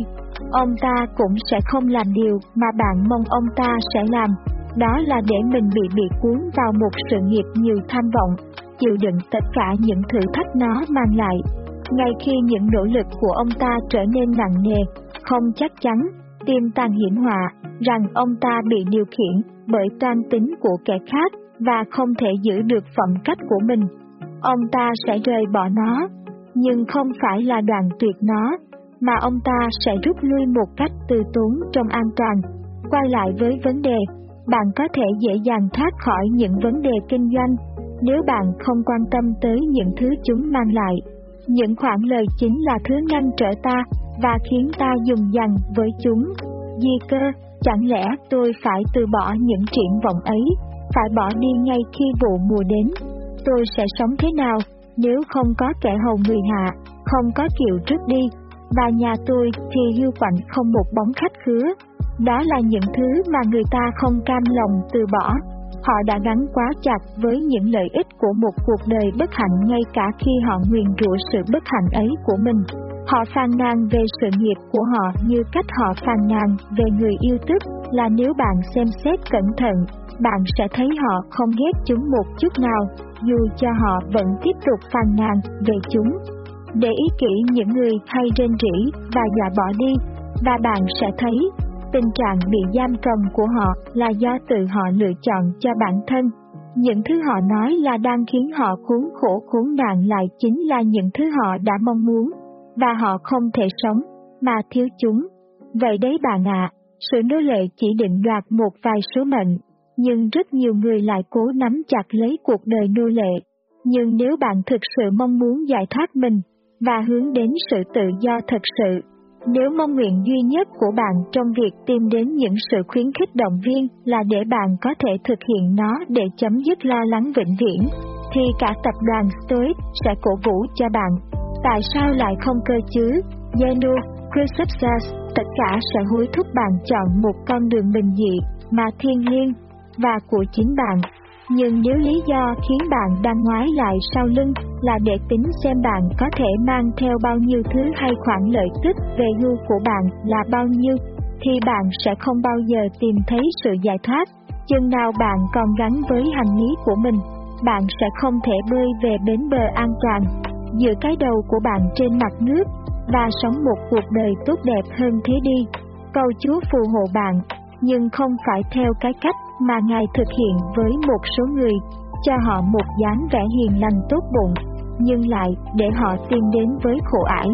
Ông ta cũng sẽ không làm điều mà bạn mong ông ta sẽ làm. Đó là để mình bị bị cuốn vào một sự nghiệp nhiều tham vọng, chịu đựng tất cả những thử thách nó mang lại. Ngay khi những nỗ lực của ông ta trở nên nặng nề, không chắc chắn, tiềm tàng hiểm họa, rằng ông ta bị điều khiển bởi toan tính của kẻ khác và không thể giữ được phẩm cách của mình. Ông ta sẽ rời bỏ nó, nhưng không phải là đoạn tuyệt nó, mà ông ta sẽ rút lui một cách từ tốn trong an toàn. Quay lại với vấn đề, bạn có thể dễ dàng thoát khỏi những vấn đề kinh doanh nếu bạn không quan tâm tới những thứ chúng mang lại. Những khoản lời chính là thứ ngăn trở ta và khiến ta dùng dằn với chúng. Di cơ, chẳng lẽ tôi phải từ bỏ những triển vọng ấy, phải bỏ đi ngay khi vụ mùa đến? Tôi sẽ sống thế nào nếu không có kẻ hầu người hạ, không có kiệu trước đi, và nhà tôi thì hưu quạnh không một bóng khách khứa. Đó là những thứ mà người ta không cam lòng từ bỏ. Họ đã gắn quá chặt với những lợi ích của một cuộc đời bất hạnh ngay cả khi họ nguyền rủa sự bất hạnh ấy của mình. Họ phàn nàn về sự nghiệp của họ như cách họ phàn nàn về người yêu tức là nếu bạn xem xét cẩn thận, bạn sẽ thấy họ không ghét chúng một chút nào, dù cho họ vẫn tiếp tục phàn nàn về chúng. Để ý kỹ những người hay rên rỉ và dọa bỏ đi, và bạn sẽ thấy tình trạng bị giam cầm của họ là do tự họ lựa chọn cho bản thân. Những thứ họ nói là đang khiến họ khốn khổ khốn nạn lại chính là những thứ họ đã mong muốn và họ không thể sống, mà thiếu chúng. Vậy đấy bạn ạ, sự nô lệ chỉ định đoạt một vài số mệnh, nhưng rất nhiều người lại cố nắm chặt lấy cuộc đời nô lệ. Nhưng nếu bạn thực sự mong muốn giải thoát mình, và hướng đến sự tự do thật sự, nếu mong nguyện duy nhất của bạn trong việc tìm đến những sự khuyến khích động viên là để bạn có thể thực hiện nó để chấm dứt lo lắng vĩnh viễn, thì cả tập đoàn Stoic sẽ cổ vũ cho bạn Tại sao lại không cơ chứ? Zenu, Chrysops, tất cả sẽ hối thúc bạn chọn một con đường bình dị mà thiên liêng và của chính bạn. Nhưng nếu lý do khiến bạn đang ngoái lại sau lưng là để tính xem bạn có thể mang theo bao nhiêu thứ hay khoản lợi tức về hưu của bạn là bao nhiêu, thì bạn sẽ không bao giờ tìm thấy sự giải thoát. Chừng nào bạn còn gắn với hành lý của mình, bạn sẽ không thể bơi về bến bờ an toàn giữa cái đầu của bạn trên mặt nước và sống một cuộc đời tốt đẹp hơn thế đi. Cầu Chúa phù hộ bạn, nhưng không phải theo cái cách mà Ngài thực hiện với một số người, cho họ một dáng vẻ hiền lành tốt bụng, nhưng lại để họ tìm đến với khổ ải.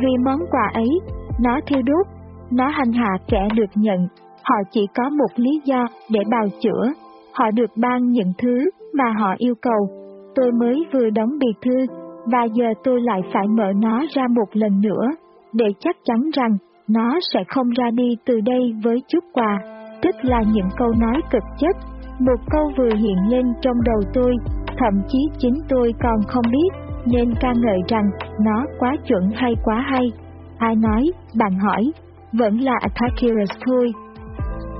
Vì món quà ấy, nó thiêu đốt, nó hành hạ kẻ được nhận, họ chỉ có một lý do để bào chữa, họ được ban những thứ mà họ yêu cầu. Tôi mới vừa đóng biệt thư và giờ tôi lại phải mở nó ra một lần nữa, để chắc chắn rằng nó sẽ không ra đi từ đây với chút quà, tức là những câu nói cực chất. Một câu vừa hiện lên trong đầu tôi, thậm chí chính tôi còn không biết, nên ca ngợi rằng nó quá chuẩn hay quá hay. Ai nói, bạn hỏi, vẫn là Attackers thôi.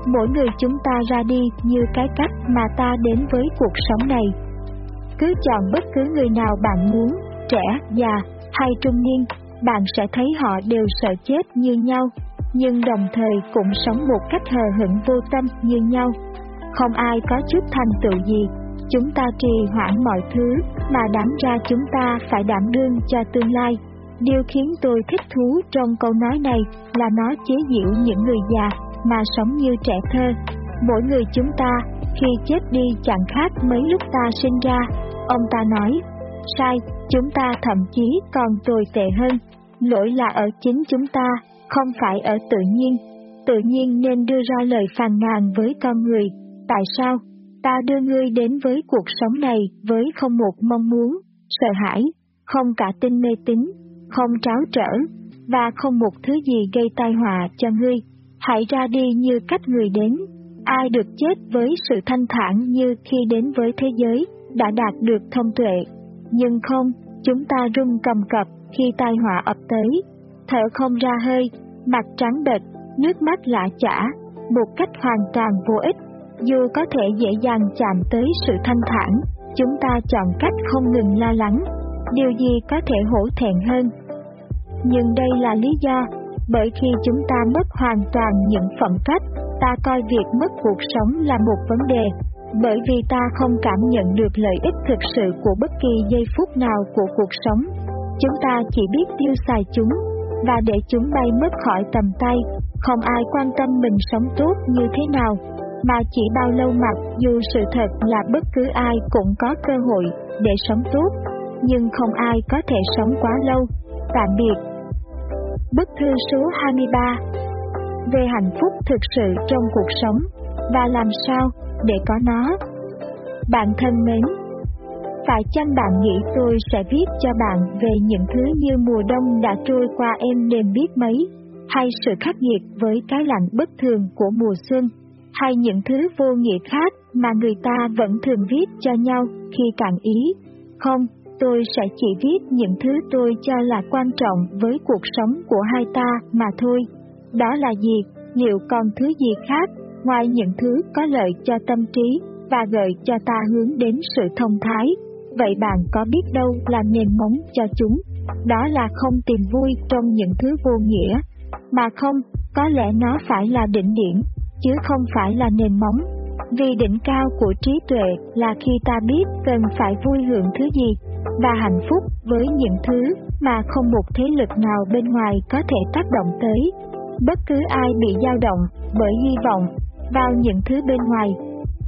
Mỗi người chúng ta ra đi như cái cách mà ta đến với cuộc sống này. Cứ chọn bất cứ người nào bạn muốn, trẻ, già hay trung niên, bạn sẽ thấy họ đều sợ chết như nhau, nhưng đồng thời cũng sống một cách hờ hững vô tâm như nhau. Không ai có chút thành tựu gì, chúng ta trì hoãn mọi thứ mà đáng ra chúng ta phải đảm đương cho tương lai. Điều khiến tôi thích thú trong câu nói này là nó chế giễu những người già mà sống như trẻ thơ. Mỗi người chúng ta, khi chết đi chẳng khác mấy lúc ta sinh ra. Ông ta nói, sai, chúng ta thậm chí còn tồi tệ hơn. Lỗi là ở chính chúng ta, không phải ở tự nhiên. Tự nhiên nên đưa ra lời phàn nàn với con người. Tại sao? Ta đưa ngươi đến với cuộc sống này với không một mong muốn, sợ hãi, không cả tin mê tín, không tráo trở, và không một thứ gì gây tai họa cho ngươi. Hãy ra đi như cách người đến. Ai được chết với sự thanh thản như khi đến với thế giới, đã đạt được thông tuệ. Nhưng không, chúng ta run cầm cập khi tai họa ập tới, thở không ra hơi, mặt trắng bệch, nước mắt lạ chả, một cách hoàn toàn vô ích. Dù có thể dễ dàng chạm tới sự thanh thản, chúng ta chọn cách không ngừng lo lắng. Điều gì có thể hổ thẹn hơn? Nhưng đây là lý do, bởi khi chúng ta mất hoàn toàn những phẩm cách, ta coi việc mất cuộc sống là một vấn đề, bởi vì ta không cảm nhận được lợi ích thực sự của bất kỳ giây phút nào của cuộc sống. Chúng ta chỉ biết tiêu xài chúng, và để chúng bay mất khỏi tầm tay, không ai quan tâm mình sống tốt như thế nào, mà chỉ bao lâu mặc dù sự thật là bất cứ ai cũng có cơ hội để sống tốt, nhưng không ai có thể sống quá lâu. Tạm biệt. Bức thư số 23 Về hạnh phúc thực sự trong cuộc sống và làm sao để có nó. Bạn thân mến, phải chăng bạn nghĩ tôi sẽ viết cho bạn về những thứ như mùa đông đã trôi qua em nên biết mấy, hay sự khắc nghiệt với cái lạnh bất thường của mùa xuân, hay những thứ vô nghĩa khác mà người ta vẫn thường viết cho nhau khi cạn ý? Không, tôi sẽ chỉ viết những thứ tôi cho là quan trọng với cuộc sống của hai ta mà thôi. Đó là gì? Liệu còn thứ gì khác ngoài những thứ có lợi cho tâm trí và gợi cho ta hướng đến sự thông thái? Vậy bạn có biết đâu là nền móng cho chúng? Đó là không tìm vui trong những thứ vô nghĩa, mà không, có lẽ nó phải là đỉnh điểm, chứ không phải là nền móng. Vì đỉnh cao của trí tuệ là khi ta biết cần phải vui hưởng thứ gì, và hạnh phúc với những thứ mà không một thế lực nào bên ngoài có thể tác động tới. Bất cứ ai bị dao động bởi hy vọng vào những thứ bên ngoài,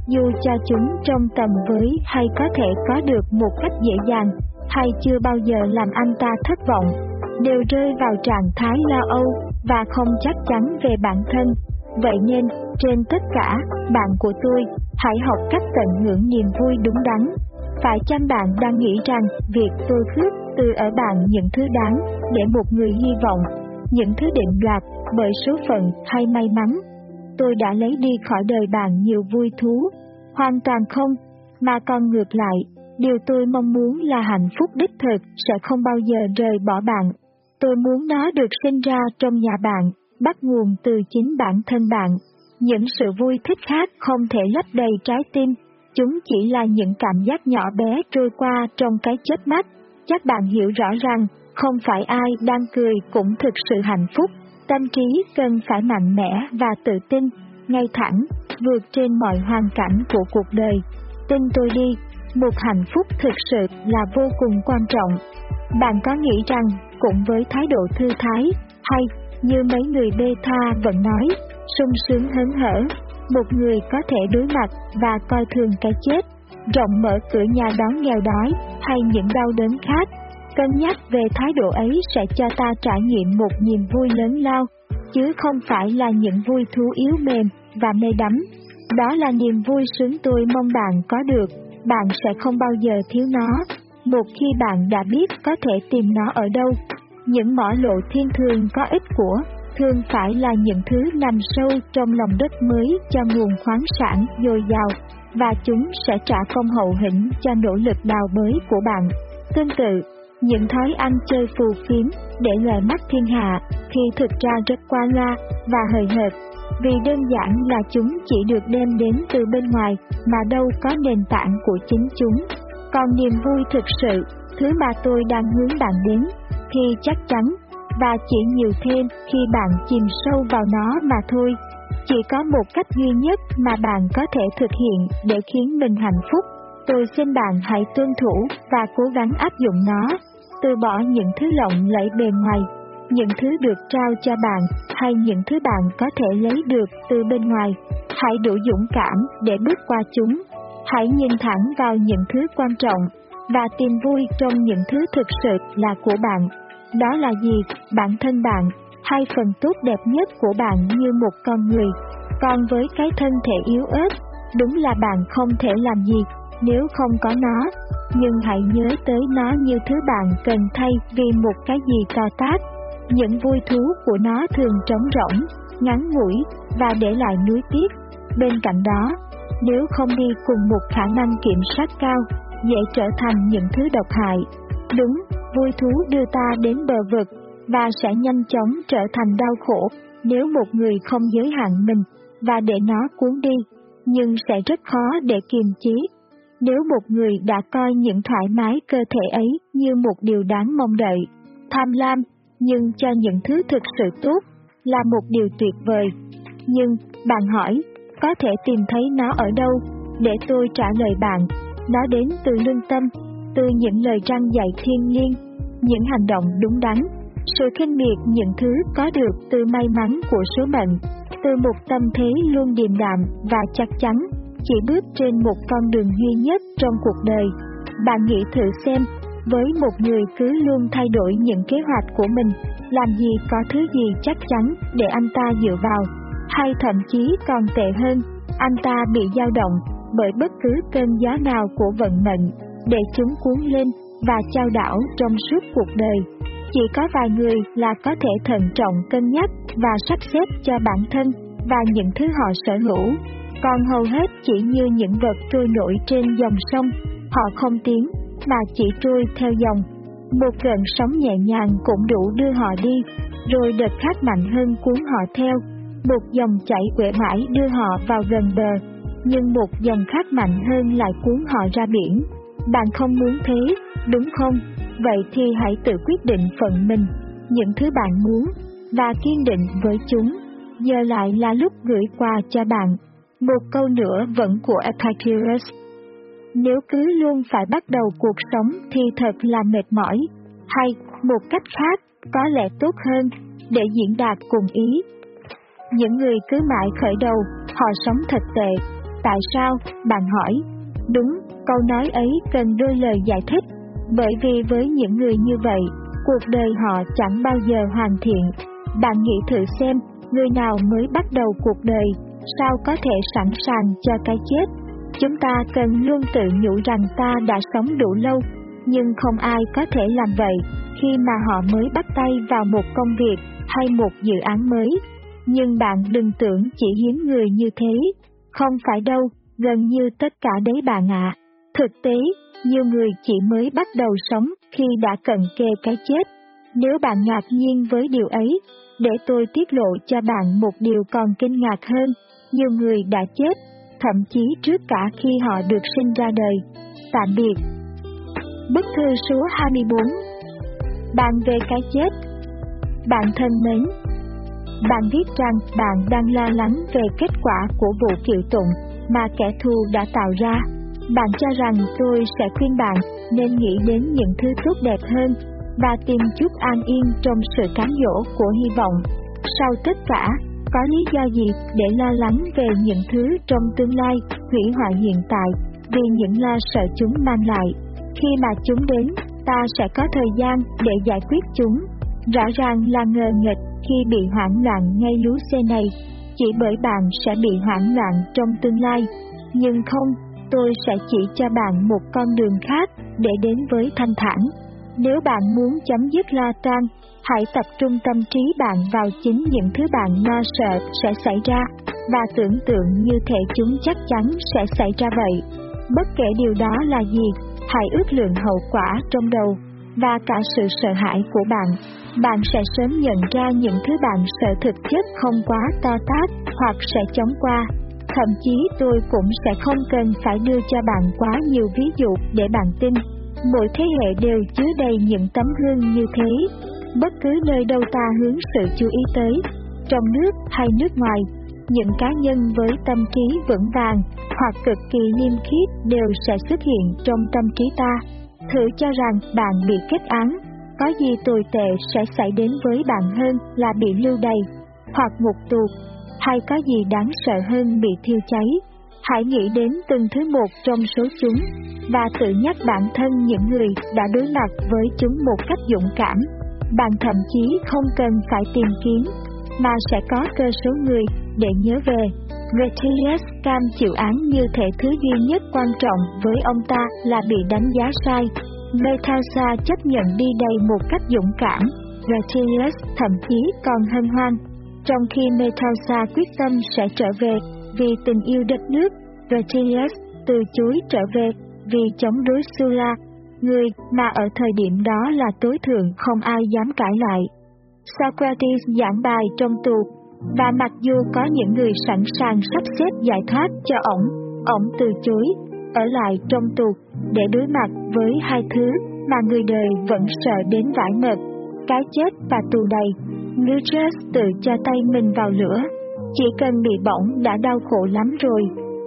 dù cho chúng trong tầm với hay có thể có được một cách dễ dàng, hay chưa bao giờ làm anh ta thất vọng, đều rơi vào trạng thái lo âu và không chắc chắn về bản thân. Vậy nên, trên tất cả, bạn của tôi, hãy học cách tận hưởng niềm vui đúng đắn phải chăng bạn đang nghĩ rằng việc tôi khước từ ở bạn những thứ đáng để một người hy vọng, những thứ định đoạt bởi số phận hay may mắn, tôi đã lấy đi khỏi đời bạn nhiều vui thú? Hoàn toàn không, mà còn ngược lại, điều tôi mong muốn là hạnh phúc đích thực sẽ không bao giờ rời bỏ bạn. Tôi muốn nó được sinh ra trong nhà bạn, bắt nguồn từ chính bản thân bạn. Những sự vui thích khác không thể lấp đầy trái tim Chúng chỉ là những cảm giác nhỏ bé trôi qua trong cái chớp mắt. Chắc bạn hiểu rõ rằng, không phải ai đang cười cũng thực sự hạnh phúc. Tâm trí cần phải mạnh mẽ và tự tin, ngay thẳng, vượt trên mọi hoàn cảnh của cuộc đời. Tin tôi đi, một hạnh phúc thực sự là vô cùng quan trọng. Bạn có nghĩ rằng, cũng với thái độ thư thái, hay như mấy người bê tha vẫn nói, sung sướng hớn hở, một người có thể đối mặt và coi thường cái chết, rộng mở cửa nhà đón nghèo đói hay những đau đớn khác. Cân nhắc về thái độ ấy sẽ cho ta trải nghiệm một niềm vui lớn lao, chứ không phải là những vui thú yếu mềm và mê đắm. Đó là niềm vui sướng tôi mong bạn có được, bạn sẽ không bao giờ thiếu nó. Một khi bạn đã biết có thể tìm nó ở đâu, những mỏ lộ thiên thường có ích của thường phải là những thứ nằm sâu trong lòng đất mới cho nguồn khoáng sản dồi dào, và chúng sẽ trả công hậu hĩnh cho nỗ lực đào bới của bạn. Tương tự, những thói ăn chơi phù phiếm để lòi mắt thiên hạ khi thực ra rất qua loa và hời hợt, vì đơn giản là chúng chỉ được đem đến từ bên ngoài mà đâu có nền tảng của chính chúng. Còn niềm vui thực sự, thứ mà tôi đang hướng bạn đến, thì chắc chắn, và chỉ nhiều thêm khi bạn chìm sâu vào nó mà thôi. Chỉ có một cách duy nhất mà bạn có thể thực hiện để khiến mình hạnh phúc. Tôi xin bạn hãy tuân thủ và cố gắng áp dụng nó, từ bỏ những thứ lộng lẫy bề ngoài, những thứ được trao cho bạn hay những thứ bạn có thể lấy được từ bên ngoài. Hãy đủ dũng cảm để bước qua chúng. Hãy nhìn thẳng vào những thứ quan trọng và tìm vui trong những thứ thực sự là của bạn. Đó là gì, bản thân bạn, hay phần tốt đẹp nhất của bạn như một con người. Còn với cái thân thể yếu ớt, đúng là bạn không thể làm gì nếu không có nó, nhưng hãy nhớ tới nó như thứ bạn cần thay vì một cái gì to tát. Những vui thú của nó thường trống rỗng, ngắn ngủi và để lại nuối tiếc. Bên cạnh đó, nếu không đi cùng một khả năng kiểm soát cao, dễ trở thành những thứ độc hại. Đúng, vui thú đưa ta đến bờ vực và sẽ nhanh chóng trở thành đau khổ nếu một người không giới hạn mình và để nó cuốn đi, nhưng sẽ rất khó để kiềm chế. Nếu một người đã coi những thoải mái cơ thể ấy như một điều đáng mong đợi, tham lam, nhưng cho những thứ thực sự tốt là một điều tuyệt vời. Nhưng, bạn hỏi, có thể tìm thấy nó ở đâu? Để tôi trả lời bạn, nó đến từ lương tâm, từ những lời răng dạy thiên liêng, những hành động đúng đắn, sự khinh miệt những thứ có được từ may mắn của số mệnh, từ một tâm thế luôn điềm đạm và chắc chắn, chỉ bước trên một con đường duy nhất trong cuộc đời. Bạn nghĩ thử xem, với một người cứ luôn thay đổi những kế hoạch của mình, làm gì có thứ gì chắc chắn để anh ta dựa vào, hay thậm chí còn tệ hơn, anh ta bị dao động bởi bất cứ cơn gió nào của vận mệnh, để chúng cuốn lên và trao đảo trong suốt cuộc đời. Chỉ có vài người là có thể thận trọng cân nhắc và sắp xếp cho bản thân và những thứ họ sở hữu, còn hầu hết chỉ như những vật trôi nổi trên dòng sông, họ không tiến mà chỉ trôi theo dòng. Một cơn sóng nhẹ nhàng cũng đủ đưa họ đi, rồi đợt khác mạnh hơn cuốn họ theo, một dòng chảy quệ mãi đưa họ vào gần bờ, nhưng một dòng khác mạnh hơn lại cuốn họ ra biển. Bạn không muốn thế, đúng không? Vậy thì hãy tự quyết định phận mình, những thứ bạn muốn, và kiên định với chúng. Giờ lại là lúc gửi quà cho bạn. Một câu nữa vẫn của Epicurus. Nếu cứ luôn phải bắt đầu cuộc sống thì thật là mệt mỏi, hay một cách khác có lẽ tốt hơn để diễn đạt cùng ý. Những người cứ mãi khởi đầu, họ sống thật tệ. Tại sao? Bạn hỏi. Đúng, câu nói ấy cần đôi lời giải thích, bởi vì với những người như vậy, cuộc đời họ chẳng bao giờ hoàn thiện. Bạn nghĩ thử xem, người nào mới bắt đầu cuộc đời, sao có thể sẵn sàng cho cái chết? Chúng ta cần luôn tự nhủ rằng ta đã sống đủ lâu, nhưng không ai có thể làm vậy khi mà họ mới bắt tay vào một công việc hay một dự án mới. Nhưng bạn đừng tưởng chỉ hiếm người như thế, không phải đâu, gần như tất cả đấy bạn ạ. Thực tế, nhiều người chỉ mới bắt đầu sống khi đã cận kề cái chết. Nếu bạn ngạc nhiên với điều ấy, để tôi tiết lộ cho bạn một điều còn kinh ngạc hơn, nhiều người đã chết, thậm chí trước cả khi họ được sinh ra đời. Tạm biệt. Bức thư số 24 Bạn về cái chết Bạn thân mến, bạn viết rằng bạn đang lo lắng về kết quả của vụ kiệu tụng mà kẻ thù đã tạo ra. Bạn cho rằng tôi sẽ khuyên bạn nên nghĩ đến những thứ tốt đẹp hơn và tìm chút an yên trong sự cám dỗ của hy vọng. Sau tất cả, có lý do gì để lo lắng về những thứ trong tương lai hủy hoại hiện tại vì những lo sợ chúng mang lại. Khi mà chúng đến, ta sẽ có thời gian để giải quyết chúng. Rõ ràng là ngờ nghịch khi bị hoảng loạn ngay lú xe này, chỉ bởi bạn sẽ bị hoảng loạn trong tương lai. Nhưng không, tôi sẽ chỉ cho bạn một con đường khác để đến với thanh thản. Nếu bạn muốn chấm dứt lo toan, hãy tập trung tâm trí bạn vào chính những thứ bạn lo sợ sẽ xảy ra, và tưởng tượng như thể chúng chắc chắn sẽ xảy ra vậy. Bất kể điều đó là gì, hãy ước lượng hậu quả trong đầu. và cả sự sợ hãi của bạn, bạn sẽ sớm nhận ra những thứ bạn sợ thực chất không quá to tát hoặc sẽ chống qua. Thậm chí tôi cũng sẽ không cần phải đưa cho bạn quá nhiều ví dụ để bạn tin. Mỗi thế hệ đều chứa đầy những tấm gương như thế. Bất cứ nơi đâu ta hướng sự chú ý tới, trong nước hay nước ngoài, những cá nhân với tâm trí vững vàng hoặc cực kỳ liêm khiết đều sẽ xuất hiện trong tâm trí ta. Thử cho rằng bạn bị kết án, có gì tồi tệ sẽ xảy đến với bạn hơn là bị lưu đày, hoặc ngục tù, hay có gì đáng sợ hơn bị thiêu cháy. Hãy nghĩ đến từng thứ một trong số chúng, và tự nhắc bản thân những người đã đối mặt với chúng một cách dũng cảm. Bạn thậm chí không cần phải tìm kiếm, mà sẽ có cơ số người để nhớ về. Retilius cam chịu án như thể thứ duy nhất quan trọng với ông ta là bị đánh giá sai. Metalsa chấp nhận đi đầy một cách dũng cảm, Retilius thậm chí còn hân hoan. Trong khi Metalsa quyết tâm sẽ trở về vì tình yêu đất nước, Retilius từ chối trở về vì chống đối Sula, người mà ở thời điểm đó là tối thượng không ai dám cãi lại. Socrates giảng bài trong tù và mặc dù có những người sẵn sàng sắp xếp giải thoát cho ổng, ổng từ chối, ở lại trong tù để đối mặt với hai thứ mà người đời vẫn sợ đến vải mệt: cái chết và tù đầy. Lucius tự cho tay mình vào lửa, chỉ cần bị bỏng đã đau khổ lắm rồi,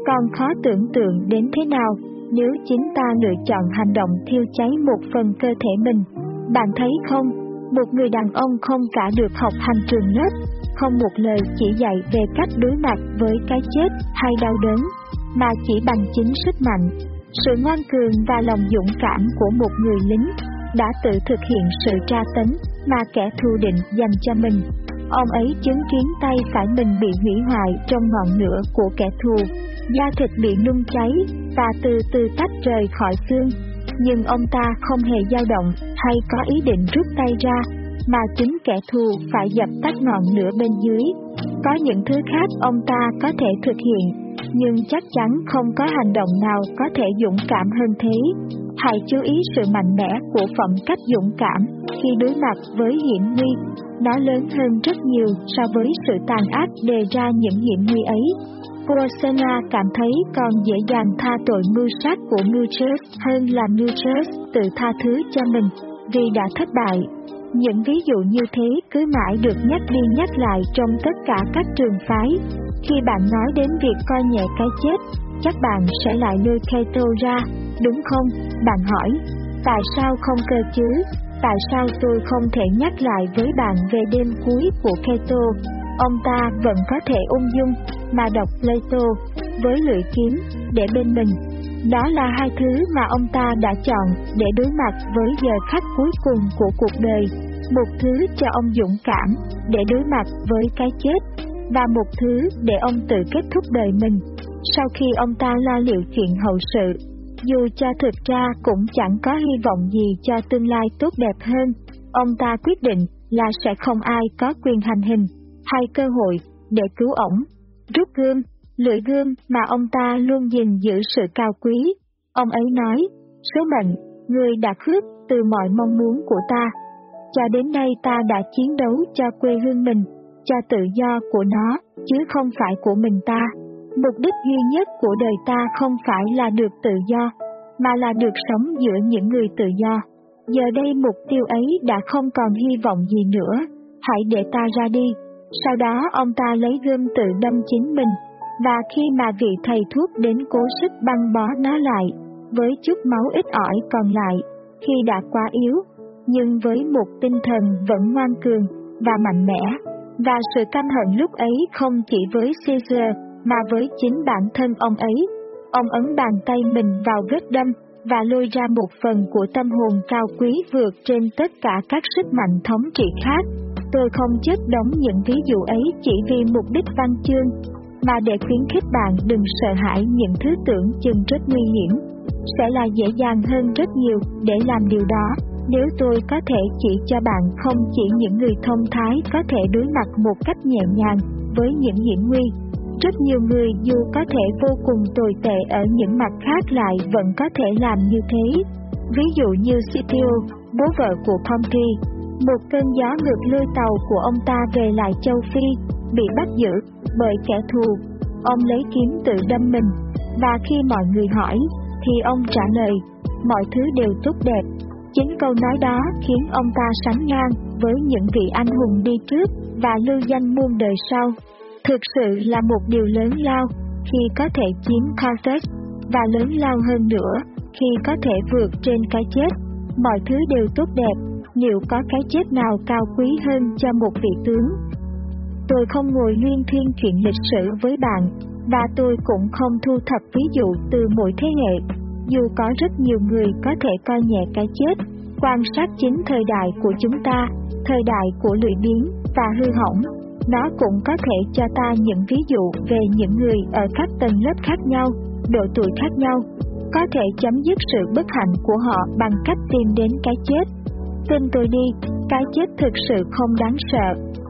còn khó tưởng tượng đến thế nào nếu chính ta lựa chọn hành động thiêu cháy một phần cơ thể mình. Bạn thấy không, một người đàn ông không cả được học hành trường lớp, không một lời chỉ dạy về cách đối mặt với cái chết hay đau đớn, mà chỉ bằng chính sức mạnh, sự ngoan cường và lòng dũng cảm của một người lính đã tự thực hiện sự tra tấn mà kẻ thù định dành cho mình. Ông ấy chứng kiến tay phải mình bị hủy hoại trong ngọn lửa của kẻ thù, da thịt bị nung cháy và từ từ tách rời khỏi xương. Nhưng ông ta không hề dao động hay có ý định rút tay ra mà chính kẻ thù phải dập tắt ngọn lửa bên dưới. Có những thứ khác ông ta có thể thực hiện, nhưng chắc chắn không có hành động nào có thể dũng cảm hơn thế. Hãy chú ý sự mạnh mẽ của phẩm cách dũng cảm khi đối mặt với hiểm nguy. Nó lớn hơn rất nhiều so với sự tàn ác đề ra những hiểm nguy ấy. Porcena cảm thấy còn dễ dàng tha tội mưu sát của Muchus hơn là Muchus tự tha thứ cho mình vì đã thất bại những ví dụ như thế cứ mãi được nhắc đi nhắc lại trong tất cả các trường phái. Khi bạn nói đến việc coi nhẹ cái chết, chắc bạn sẽ lại lôi Kato ra, đúng không? Bạn hỏi, tại sao không cơ chứ? Tại sao tôi không thể nhắc lại với bạn về đêm cuối của Keto? Ông ta vẫn có thể ung dung mà đọc Plato với lưỡi kiếm để bên mình. Đó là hai thứ mà ông ta đã chọn để đối mặt với giờ khắc cuối cùng của cuộc đời. Một thứ cho ông dũng cảm để đối mặt với cái chết, và một thứ để ông tự kết thúc đời mình. Sau khi ông ta lo liệu chuyện hậu sự, dù cha thực ra cũng chẳng có hy vọng gì cho tương lai tốt đẹp hơn, ông ta quyết định là sẽ không ai có quyền hành hình hay cơ hội để cứu ổng. Rút gươm lưỡi gươm mà ông ta luôn gìn giữ sự cao quý. Ông ấy nói, số mệnh, người đã khước từ mọi mong muốn của ta. Cho đến nay ta đã chiến đấu cho quê hương mình, cho tự do của nó, chứ không phải của mình ta. Mục đích duy nhất của đời ta không phải là được tự do, mà là được sống giữa những người tự do. Giờ đây mục tiêu ấy đã không còn hy vọng gì nữa, hãy để ta ra đi. Sau đó ông ta lấy gươm tự đâm chính mình, và khi mà vị thầy thuốc đến cố sức băng bó nó lại, với chút máu ít ỏi còn lại, khi đã quá yếu, nhưng với một tinh thần vẫn ngoan cường và mạnh mẽ, và sự căm hận lúc ấy không chỉ với Caesar mà với chính bản thân ông ấy. Ông ấn bàn tay mình vào vết đâm và lôi ra một phần của tâm hồn cao quý vượt trên tất cả các sức mạnh thống trị khác. Tôi không chết đóng những ví dụ ấy chỉ vì mục đích văn chương, mà để khuyến khích bạn đừng sợ hãi những thứ tưởng chừng rất nguy hiểm. Sẽ là dễ dàng hơn rất nhiều để làm điều đó, nếu tôi có thể chỉ cho bạn không chỉ những người thông thái có thể đối mặt một cách nhẹ nhàng với những hiểm nguy. Rất nhiều người dù có thể vô cùng tồi tệ ở những mặt khác lại vẫn có thể làm như thế. Ví dụ như Scipio, bố vợ của Pompey. Một cơn gió ngược lôi tàu của ông ta về lại châu Phi, bị bắt giữ bởi kẻ thù. Ông lấy kiếm tự đâm mình, và khi mọi người hỏi, thì ông trả lời, mọi thứ đều tốt đẹp. Chính câu nói đó khiến ông ta sánh ngang với những vị anh hùng đi trước và lưu danh muôn đời sau. Thực sự là một điều lớn lao khi có thể chiếm Carthage và lớn lao hơn nữa khi có thể vượt trên cái chết. Mọi thứ đều tốt đẹp, liệu có cái chết nào cao quý hơn cho một vị tướng? Tôi không ngồi luyên thuyên chuyện lịch sử với bạn, và tôi cũng không thu thập ví dụ từ mỗi thế hệ. Dù có rất nhiều người có thể coi nhẹ cái chết, quan sát chính thời đại của chúng ta, thời đại của lưỡi biến và hư hỏng, nó cũng có thể cho ta những ví dụ về những người ở các tầng lớp khác nhau, độ tuổi khác nhau, có thể chấm dứt sự bất hạnh của họ bằng cách tìm đến cái chết. Tin tôi đi, cái chết thực sự không đáng sợ,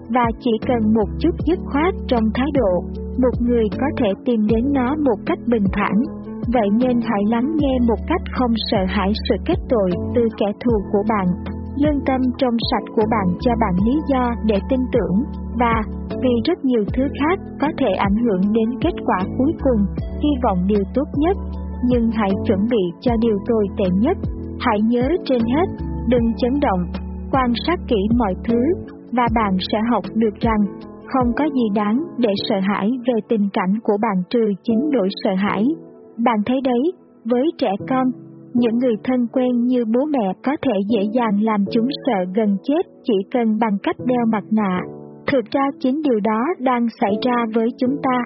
và chỉ cần một chút dứt khoát trong thái độ, một người có thể tìm đến nó một cách bình thản. Vậy nên hãy lắng nghe một cách không sợ hãi sự kết tội từ kẻ thù của bạn. Lương tâm trong sạch của bạn cho bạn lý do để tin tưởng, và vì rất nhiều thứ khác có thể ảnh hưởng đến kết quả cuối cùng, hy vọng điều tốt nhất, nhưng hãy chuẩn bị cho điều tồi tệ nhất. Hãy nhớ trên hết, đừng chấn động, quan sát kỹ mọi thứ, và bạn sẽ học được rằng không có gì đáng để sợ hãi về tình cảnh của bạn trừ chính nỗi sợ hãi. Bạn thấy đấy, với trẻ con, những người thân quen như bố mẹ có thể dễ dàng làm chúng sợ gần chết chỉ cần bằng cách đeo mặt nạ. Thực ra chính điều đó đang xảy ra với chúng ta,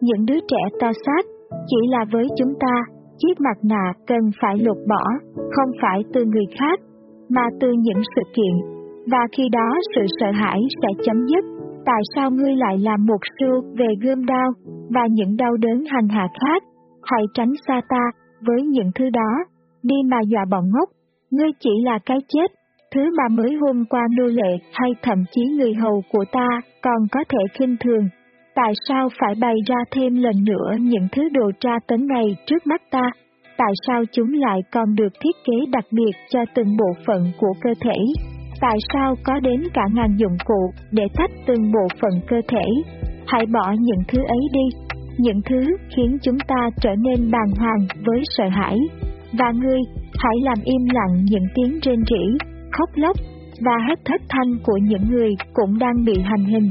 những đứa trẻ to xác, chỉ là với chúng ta, chiếc mặt nạ cần phải lột bỏ, không phải từ người khác, mà từ những sự kiện, và khi đó sự sợ hãi sẽ chấm dứt. Tại sao ngươi lại làm một sư về gươm đao và những đau đớn hành hạ khác? Hãy tránh xa ta với những thứ đó, đi mà dọa bọn ngốc. Ngươi chỉ là cái chết, thứ mà mới hôm qua nô lệ hay thậm chí người hầu của ta còn có thể khinh thường. Tại sao phải bày ra thêm lần nữa những thứ đồ tra tấn này trước mắt ta? Tại sao chúng lại còn được thiết kế đặc biệt cho từng bộ phận của cơ thể? tại sao có đến cả ngàn dụng cụ để tách từng bộ phận cơ thể. Hãy bỏ những thứ ấy đi, những thứ khiến chúng ta trở nên bàng hoàng với sợ hãi. Và ngươi, hãy làm im lặng những tiếng rên rỉ, khóc lóc và hét thất thanh của những người cũng đang bị hành hình.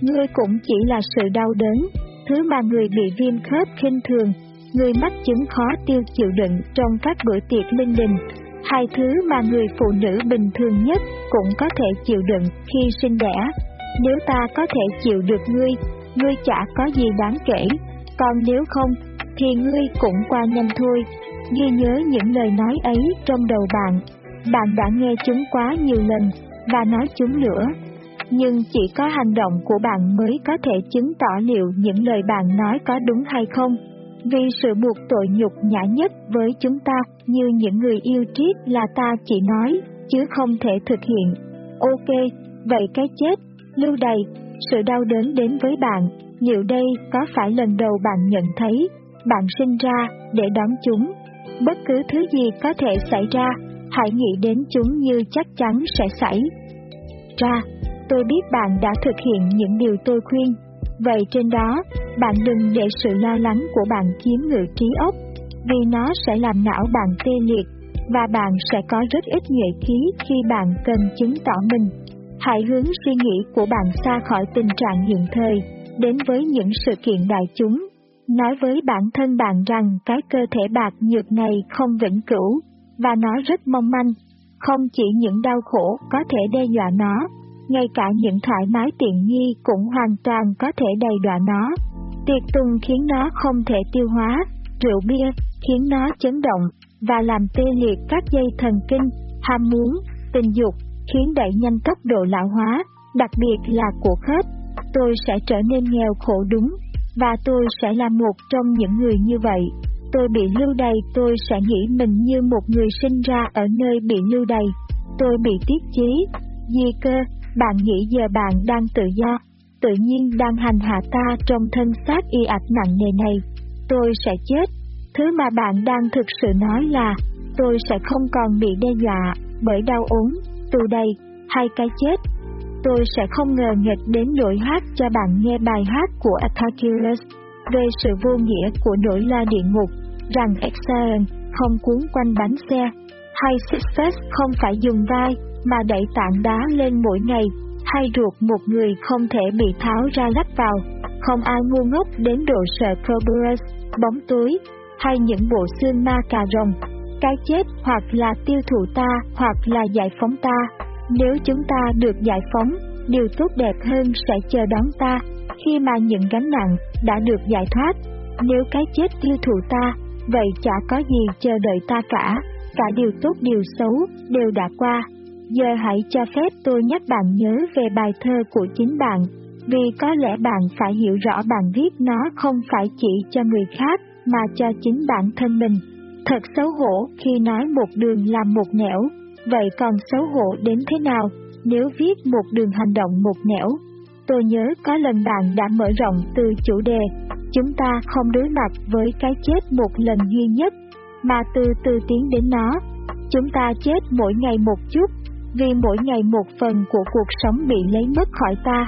Ngươi cũng chỉ là sự đau đớn, thứ mà người bị viêm khớp khinh thường, người mắc chứng khó tiêu chịu đựng trong các bữa tiệc linh đình, hai thứ mà người phụ nữ bình thường nhất cũng có thể chịu đựng khi sinh đẻ. Nếu ta có thể chịu được ngươi, ngươi chả có gì đáng kể, còn nếu không, thì ngươi cũng qua nhanh thôi. Ghi nhớ những lời nói ấy trong đầu bạn, bạn đã nghe chúng quá nhiều lần, và nói chúng nữa. Nhưng chỉ có hành động của bạn mới có thể chứng tỏ liệu những lời bạn nói có đúng hay không. Vì sự buộc tội nhục nhã nhất với chúng ta như những người yêu triết là ta chỉ nói, chứ không thể thực hiện. Ok, vậy cái chết, lưu đầy, sự đau đớn đến với bạn, liệu đây có phải lần đầu bạn nhận thấy, bạn sinh ra để đón chúng? Bất cứ thứ gì có thể xảy ra, hãy nghĩ đến chúng như chắc chắn sẽ xảy ra. Tôi biết bạn đã thực hiện những điều tôi khuyên, Vậy trên đó, bạn đừng để sự lo lắng của bạn chiếm ngự trí óc, vì nó sẽ làm não bạn tê liệt, và bạn sẽ có rất ít nhuệ khí khi bạn cần chứng tỏ mình. Hãy hướng suy nghĩ của bạn xa khỏi tình trạng hiện thời, đến với những sự kiện đại chúng. Nói với bản thân bạn rằng cái cơ thể bạc nhược này không vĩnh cửu, và nó rất mong manh, không chỉ những đau khổ có thể đe dọa nó, ngay cả những thoải mái tiện nghi cũng hoàn toàn có thể đầy đọa nó. Tiệc tùng khiến nó không thể tiêu hóa, rượu bia khiến nó chấn động và làm tê liệt các dây thần kinh, ham muốn, tình dục, khiến đẩy nhanh tốc độ lão hóa, đặc biệt là của khớp. Tôi sẽ trở nên nghèo khổ đúng, và tôi sẽ là một trong những người như vậy. Tôi bị lưu đày tôi sẽ nghĩ mình như một người sinh ra ở nơi bị lưu đày. Tôi bị tiết chí, di cơ, bạn nghĩ giờ bạn đang tự do, tự nhiên đang hành hạ ta trong thân xác y ạch nặng nề này. Tôi sẽ chết. Thứ mà bạn đang thực sự nói là, tôi sẽ không còn bị đe dọa, bởi đau ốm, tù đầy, hay cái chết. Tôi sẽ không ngờ nghịch đến nỗi hát cho bạn nghe bài hát của Attaculus về sự vô nghĩa của nỗi la địa ngục, rằng Exaon không cuốn quanh bánh xe, hay Sisyphus không phải dùng vai mà đẩy tảng đá lên mỗi ngày, hay ruột một người không thể bị tháo ra lắp vào, không ai ngu ngốc đến độ sợ Cerberus, bóng tối, hay những bộ xương ma cà rồng. Cái chết hoặc là tiêu thụ ta hoặc là giải phóng ta. Nếu chúng ta được giải phóng, điều tốt đẹp hơn sẽ chờ đón ta khi mà những gánh nặng đã được giải thoát. Nếu cái chết tiêu thụ ta, vậy chả có gì chờ đợi ta cả, cả điều tốt điều xấu đều đã qua. Giờ hãy cho phép tôi nhắc bạn nhớ về bài thơ của chính bạn, vì có lẽ bạn phải hiểu rõ bạn viết nó không phải chỉ cho người khác, mà cho chính bản thân mình. Thật xấu hổ khi nói một đường làm một nẻo, vậy còn xấu hổ đến thế nào nếu viết một đường hành động một nẻo? Tôi nhớ có lần bạn đã mở rộng từ chủ đề, chúng ta không đối mặt với cái chết một lần duy nhất, mà từ từ tiến đến nó. Chúng ta chết mỗi ngày một chút, vì mỗi ngày một phần của cuộc sống bị lấy mất khỏi ta.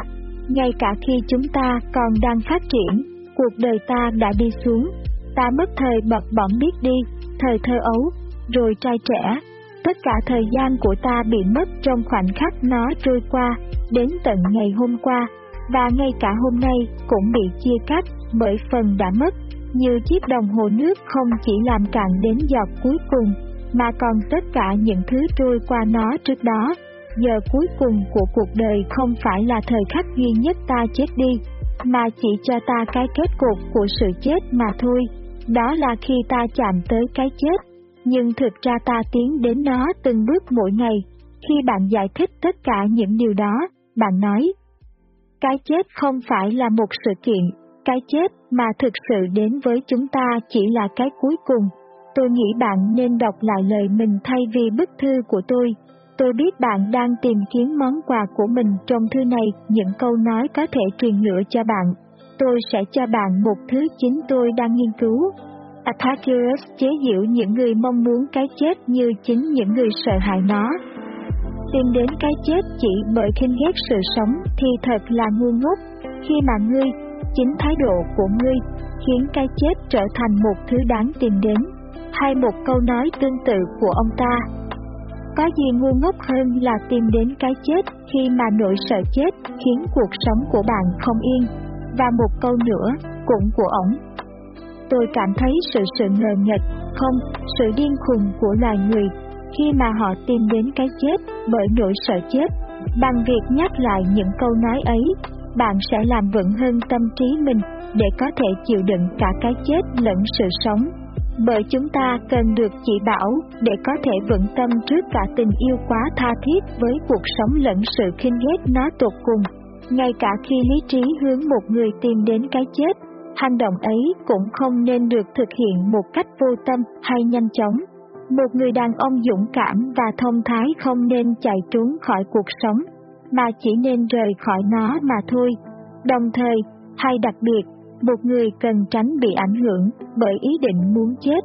Ngay cả khi chúng ta còn đang phát triển, cuộc đời ta đã đi xuống, ta mất thời bập bõm biết đi, thời thơ ấu, rồi trai trẻ. Tất cả thời gian của ta bị mất trong khoảnh khắc nó trôi qua, đến tận ngày hôm qua, và ngay cả hôm nay cũng bị chia cắt bởi phần đã mất, như chiếc đồng hồ nước không chỉ làm cạn đến giọt cuối cùng, mà còn tất cả những thứ trôi qua nó trước đó. Giờ cuối cùng của cuộc đời không phải là thời khắc duy nhất ta chết đi, mà chỉ cho ta cái kết cục của sự chết mà thôi. Đó là khi ta chạm tới cái chết, nhưng thực ra ta tiến đến nó từng bước mỗi ngày. Khi bạn giải thích tất cả những điều đó, bạn nói, cái chết không phải là một sự kiện, cái chết mà thực sự đến với chúng ta chỉ là cái cuối cùng. Tôi nghĩ bạn nên đọc lại lời mình thay vì bức thư của tôi. Tôi biết bạn đang tìm kiếm món quà của mình trong thư này, những câu nói có thể truyền lửa cho bạn tôi sẽ cho bạn một thứ chính tôi đang nghiên cứu. Attackers chế giễu những người mong muốn cái chết như chính những người sợ hãi nó. Tìm đến cái chết chỉ bởi khinh ghét sự sống thì thật là ngu ngốc, khi mà ngươi, chính thái độ của ngươi, khiến cái chết trở thành một thứ đáng tìm đến, hay một câu nói tương tự của ông ta. Có gì ngu ngốc hơn là tìm đến cái chết khi mà nỗi sợ chết khiến cuộc sống của bạn không yên và một câu nữa, cũng của ổng. Tôi cảm thấy sự sự ngờ nghịch, không, sự điên khùng của loài người khi mà họ tìm đến cái chết bởi nỗi sợ chết. Bằng việc nhắc lại những câu nói ấy, bạn sẽ làm vững hơn tâm trí mình để có thể chịu đựng cả cái chết lẫn sự sống. Bởi chúng ta cần được chỉ bảo để có thể vững tâm trước cả tình yêu quá tha thiết với cuộc sống lẫn sự khinh ghét nó tột cùng. Ngay cả khi lý trí hướng một người tìm đến cái chết, hành động ấy cũng không nên được thực hiện một cách vô tâm hay nhanh chóng. Một người đàn ông dũng cảm và thông thái không nên chạy trốn khỏi cuộc sống, mà chỉ nên rời khỏi nó mà thôi. Đồng thời, hay đặc biệt, một người cần tránh bị ảnh hưởng bởi ý định muốn chết,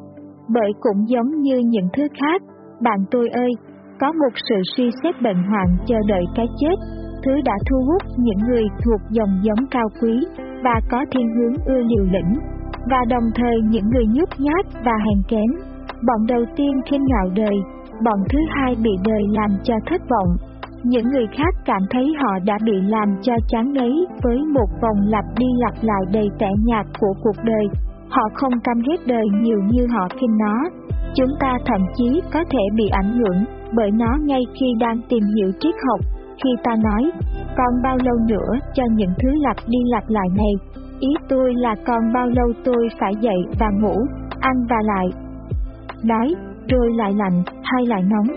bởi cũng giống như những thứ khác, bạn tôi ơi, có một sự suy xét bệnh hoạn chờ đợi cái chết thứ đã thu hút những người thuộc dòng giống cao quý và có thiên hướng ưa liều lĩnh, và đồng thời những người nhút nhát và hèn kém. Bọn đầu tiên khinh ngạo đời, bọn thứ hai bị đời làm cho thất vọng. Những người khác cảm thấy họ đã bị làm cho chán ngấy với một vòng lặp đi lặp lại đầy tẻ nhạt của cuộc đời. Họ không cam ghét đời nhiều như họ khinh nó. Chúng ta thậm chí có thể bị ảnh hưởng bởi nó ngay khi đang tìm hiểu triết học khi ta nói, còn bao lâu nữa cho những thứ lặp đi lặp lại này, ý tôi là còn bao lâu tôi phải dậy và ngủ, ăn và lại. Nói, rồi lại lạnh hay lại nóng,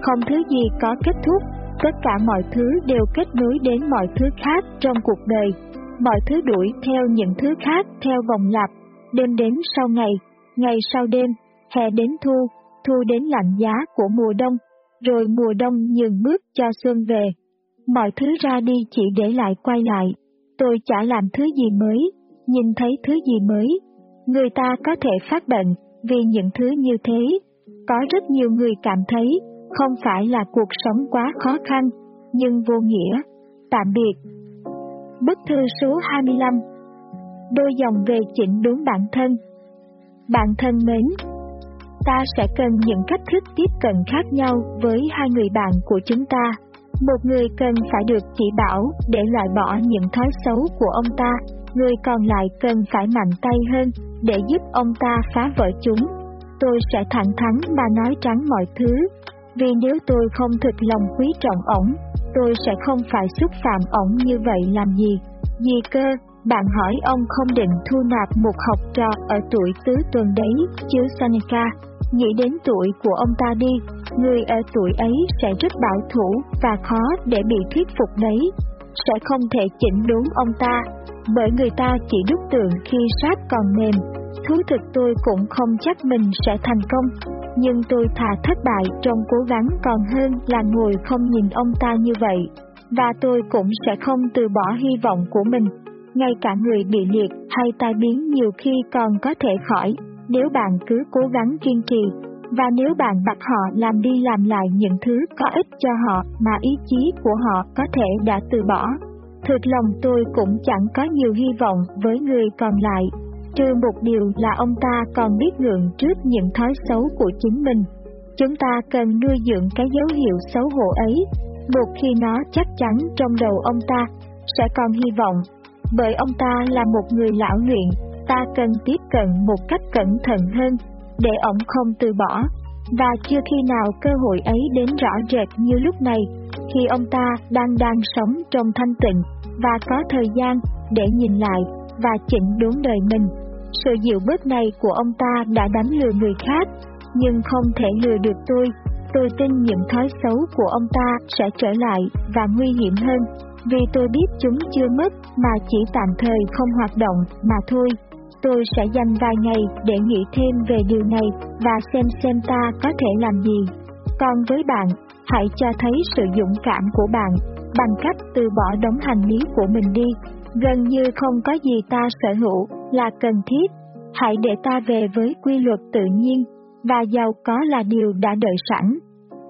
không thứ gì có kết thúc, tất cả mọi thứ đều kết nối đến mọi thứ khác trong cuộc đời, mọi thứ đuổi theo những thứ khác theo vòng lặp, đêm đến sau ngày, ngày sau đêm, hè đến thu, thu đến lạnh giá của mùa đông, rồi mùa đông nhường bước cho xuân về mọi thứ ra đi chỉ để lại quay lại. Tôi chả làm thứ gì mới, nhìn thấy thứ gì mới. Người ta có thể phát bệnh vì những thứ như thế. Có rất nhiều người cảm thấy Không phải là cuộc sống quá khó khăn, nhưng vô nghĩa. Tạm biệt. Bức thư số 25 Đôi dòng về chỉnh đốn bản thân Bạn thân mến, ta sẽ cần những cách thức tiếp cận khác nhau với hai người bạn của chúng ta. Một người cần phải được chỉ bảo để loại bỏ những thói xấu của ông ta, người còn lại cần phải mạnh tay hơn để giúp ông ta phá vỡ chúng. Tôi sẽ thẳng thắn mà nói trắng mọi thứ, vì nếu tôi không thực lòng quý trọng ổng, tôi sẽ không phải xúc phạm ổng như vậy làm gì. Gì cơ, bạn hỏi ông không định thu nạp một học trò ở tuổi tứ tuần đấy, chứ Sanika. Nghĩ đến tuổi của ông ta đi, người ở tuổi ấy sẽ rất bảo thủ và khó để bị thuyết phục đấy. Sẽ không thể chỉnh đốn ông ta, bởi người ta chỉ đúc tượng khi sát còn mềm. Thú thực tôi cũng không chắc mình sẽ thành công, nhưng tôi thà thất bại trong cố gắng còn hơn là ngồi không nhìn ông ta như vậy. Và tôi cũng sẽ không từ bỏ hy vọng của mình. Ngay cả người bị liệt hay tai biến nhiều khi còn có thể khỏi, nếu bạn cứ cố gắng kiên trì, và nếu bạn bắt họ làm đi làm lại những thứ có ích cho họ mà ý chí của họ có thể đã từ bỏ. Thực lòng tôi cũng chẳng có nhiều hy vọng với người còn lại, trừ một điều là ông ta còn biết ngượng trước những thói xấu của chính mình. Chúng ta cần nuôi dưỡng cái dấu hiệu xấu hổ ấy, một khi nó chắc chắn trong đầu ông ta sẽ còn hy vọng, bởi ông ta là một người lão luyện ta cần tiếp cận một cách cẩn thận hơn, để ổng không từ bỏ, và chưa khi nào cơ hội ấy đến rõ rệt như lúc này, khi ông ta đang đang sống trong thanh tịnh và có thời gian để nhìn lại và chỉnh đốn đời mình. Sự dịu bớt này của ông ta đã đánh lừa người khác, nhưng không thể lừa được tôi. Tôi tin những thói xấu của ông ta sẽ trở lại và nguy hiểm hơn, vì tôi biết chúng chưa mất mà chỉ tạm thời không hoạt động mà thôi. Tôi sẽ dành vài ngày để nghĩ thêm về điều này và xem xem ta có thể làm gì. Còn với bạn, hãy cho thấy sự dũng cảm của bạn bằng cách từ bỏ đống hành lý của mình đi. Gần như không có gì ta sở hữu là cần thiết. Hãy để ta về với quy luật tự nhiên và giàu có là điều đã đợi sẵn.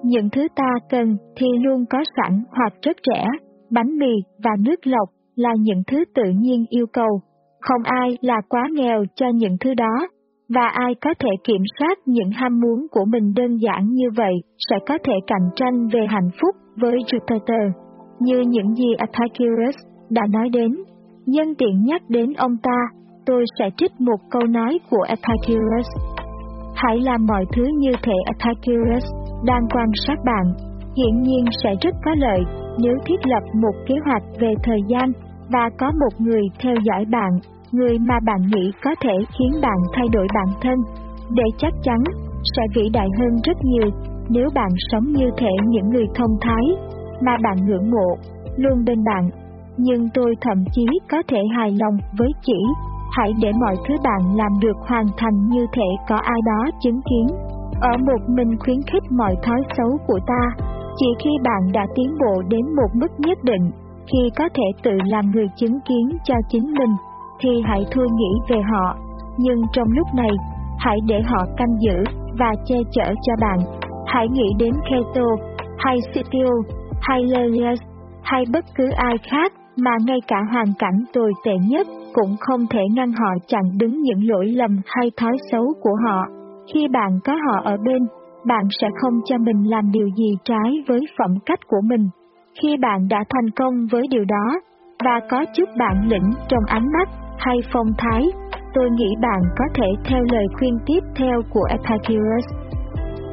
Những thứ ta cần thì luôn có sẵn hoặc rất rẻ, bánh mì và nước lọc là những thứ tự nhiên yêu cầu. Không ai là quá nghèo cho những thứ đó, và ai có thể kiểm soát những ham muốn của mình đơn giản như vậy sẽ có thể cạnh tranh về hạnh phúc với Jupiter, như những gì Epicurus đã nói đến. Nhân tiện nhắc đến ông ta, tôi sẽ trích một câu nói của Epicurus. Hãy làm mọi thứ như thể Epicurus đang quan sát bạn, hiển nhiên sẽ rất có lợi nếu thiết lập một kế hoạch về thời gian và có một người theo dõi bạn người mà bạn nghĩ có thể khiến bạn thay đổi bản thân, để chắc chắn sẽ vĩ đại hơn rất nhiều nếu bạn sống như thể những người thông thái mà bạn ngưỡng mộ, luôn bên bạn. Nhưng tôi thậm chí có thể hài lòng với chỉ hãy để mọi thứ bạn làm được hoàn thành như thể có ai đó chứng kiến. Ở một mình khuyến khích mọi thói xấu của ta, chỉ khi bạn đã tiến bộ đến một mức nhất định, khi có thể tự làm người chứng kiến cho chính mình thì hãy thôi nghĩ về họ, nhưng trong lúc này, hãy để họ canh giữ và che chở cho bạn. Hãy nghĩ đến Keto, hay Scipio, hay Lelius, hay bất cứ ai khác mà ngay cả hoàn cảnh tồi tệ nhất cũng không thể ngăn họ chặn đứng những lỗi lầm hay thói xấu của họ. Khi bạn có họ ở bên, bạn sẽ không cho mình làm điều gì trái với phẩm cách của mình. Khi bạn đã thành công với điều đó, và có chút bản lĩnh trong ánh mắt hay phong thái, tôi nghĩ bạn có thể theo lời khuyên tiếp theo của Epicurus.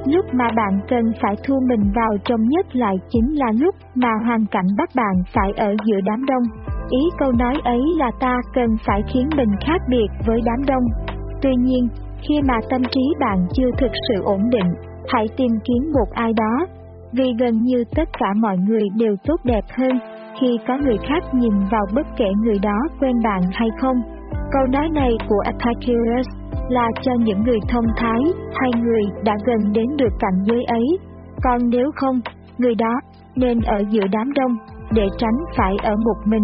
Lúc mà bạn cần phải thu mình vào trong nhất lại chính là lúc mà hoàn cảnh bắt bạn phải ở giữa đám đông. Ý câu nói ấy là ta cần phải khiến mình khác biệt với đám đông. Tuy nhiên, khi mà tâm trí bạn chưa thực sự ổn định, hãy tìm kiếm một ai đó, vì gần như tất cả mọi người đều tốt đẹp hơn khi có người khác nhìn vào bất kể người đó quen bạn hay không. Câu nói này của Epicurus là cho những người thông thái hay người đã gần đến được cảnh giới ấy, còn nếu không, người đó nên ở giữa đám đông để tránh phải ở một mình.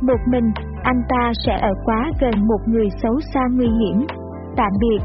Một mình, anh ta sẽ ở quá gần một người xấu xa nguy hiểm. Tạm biệt.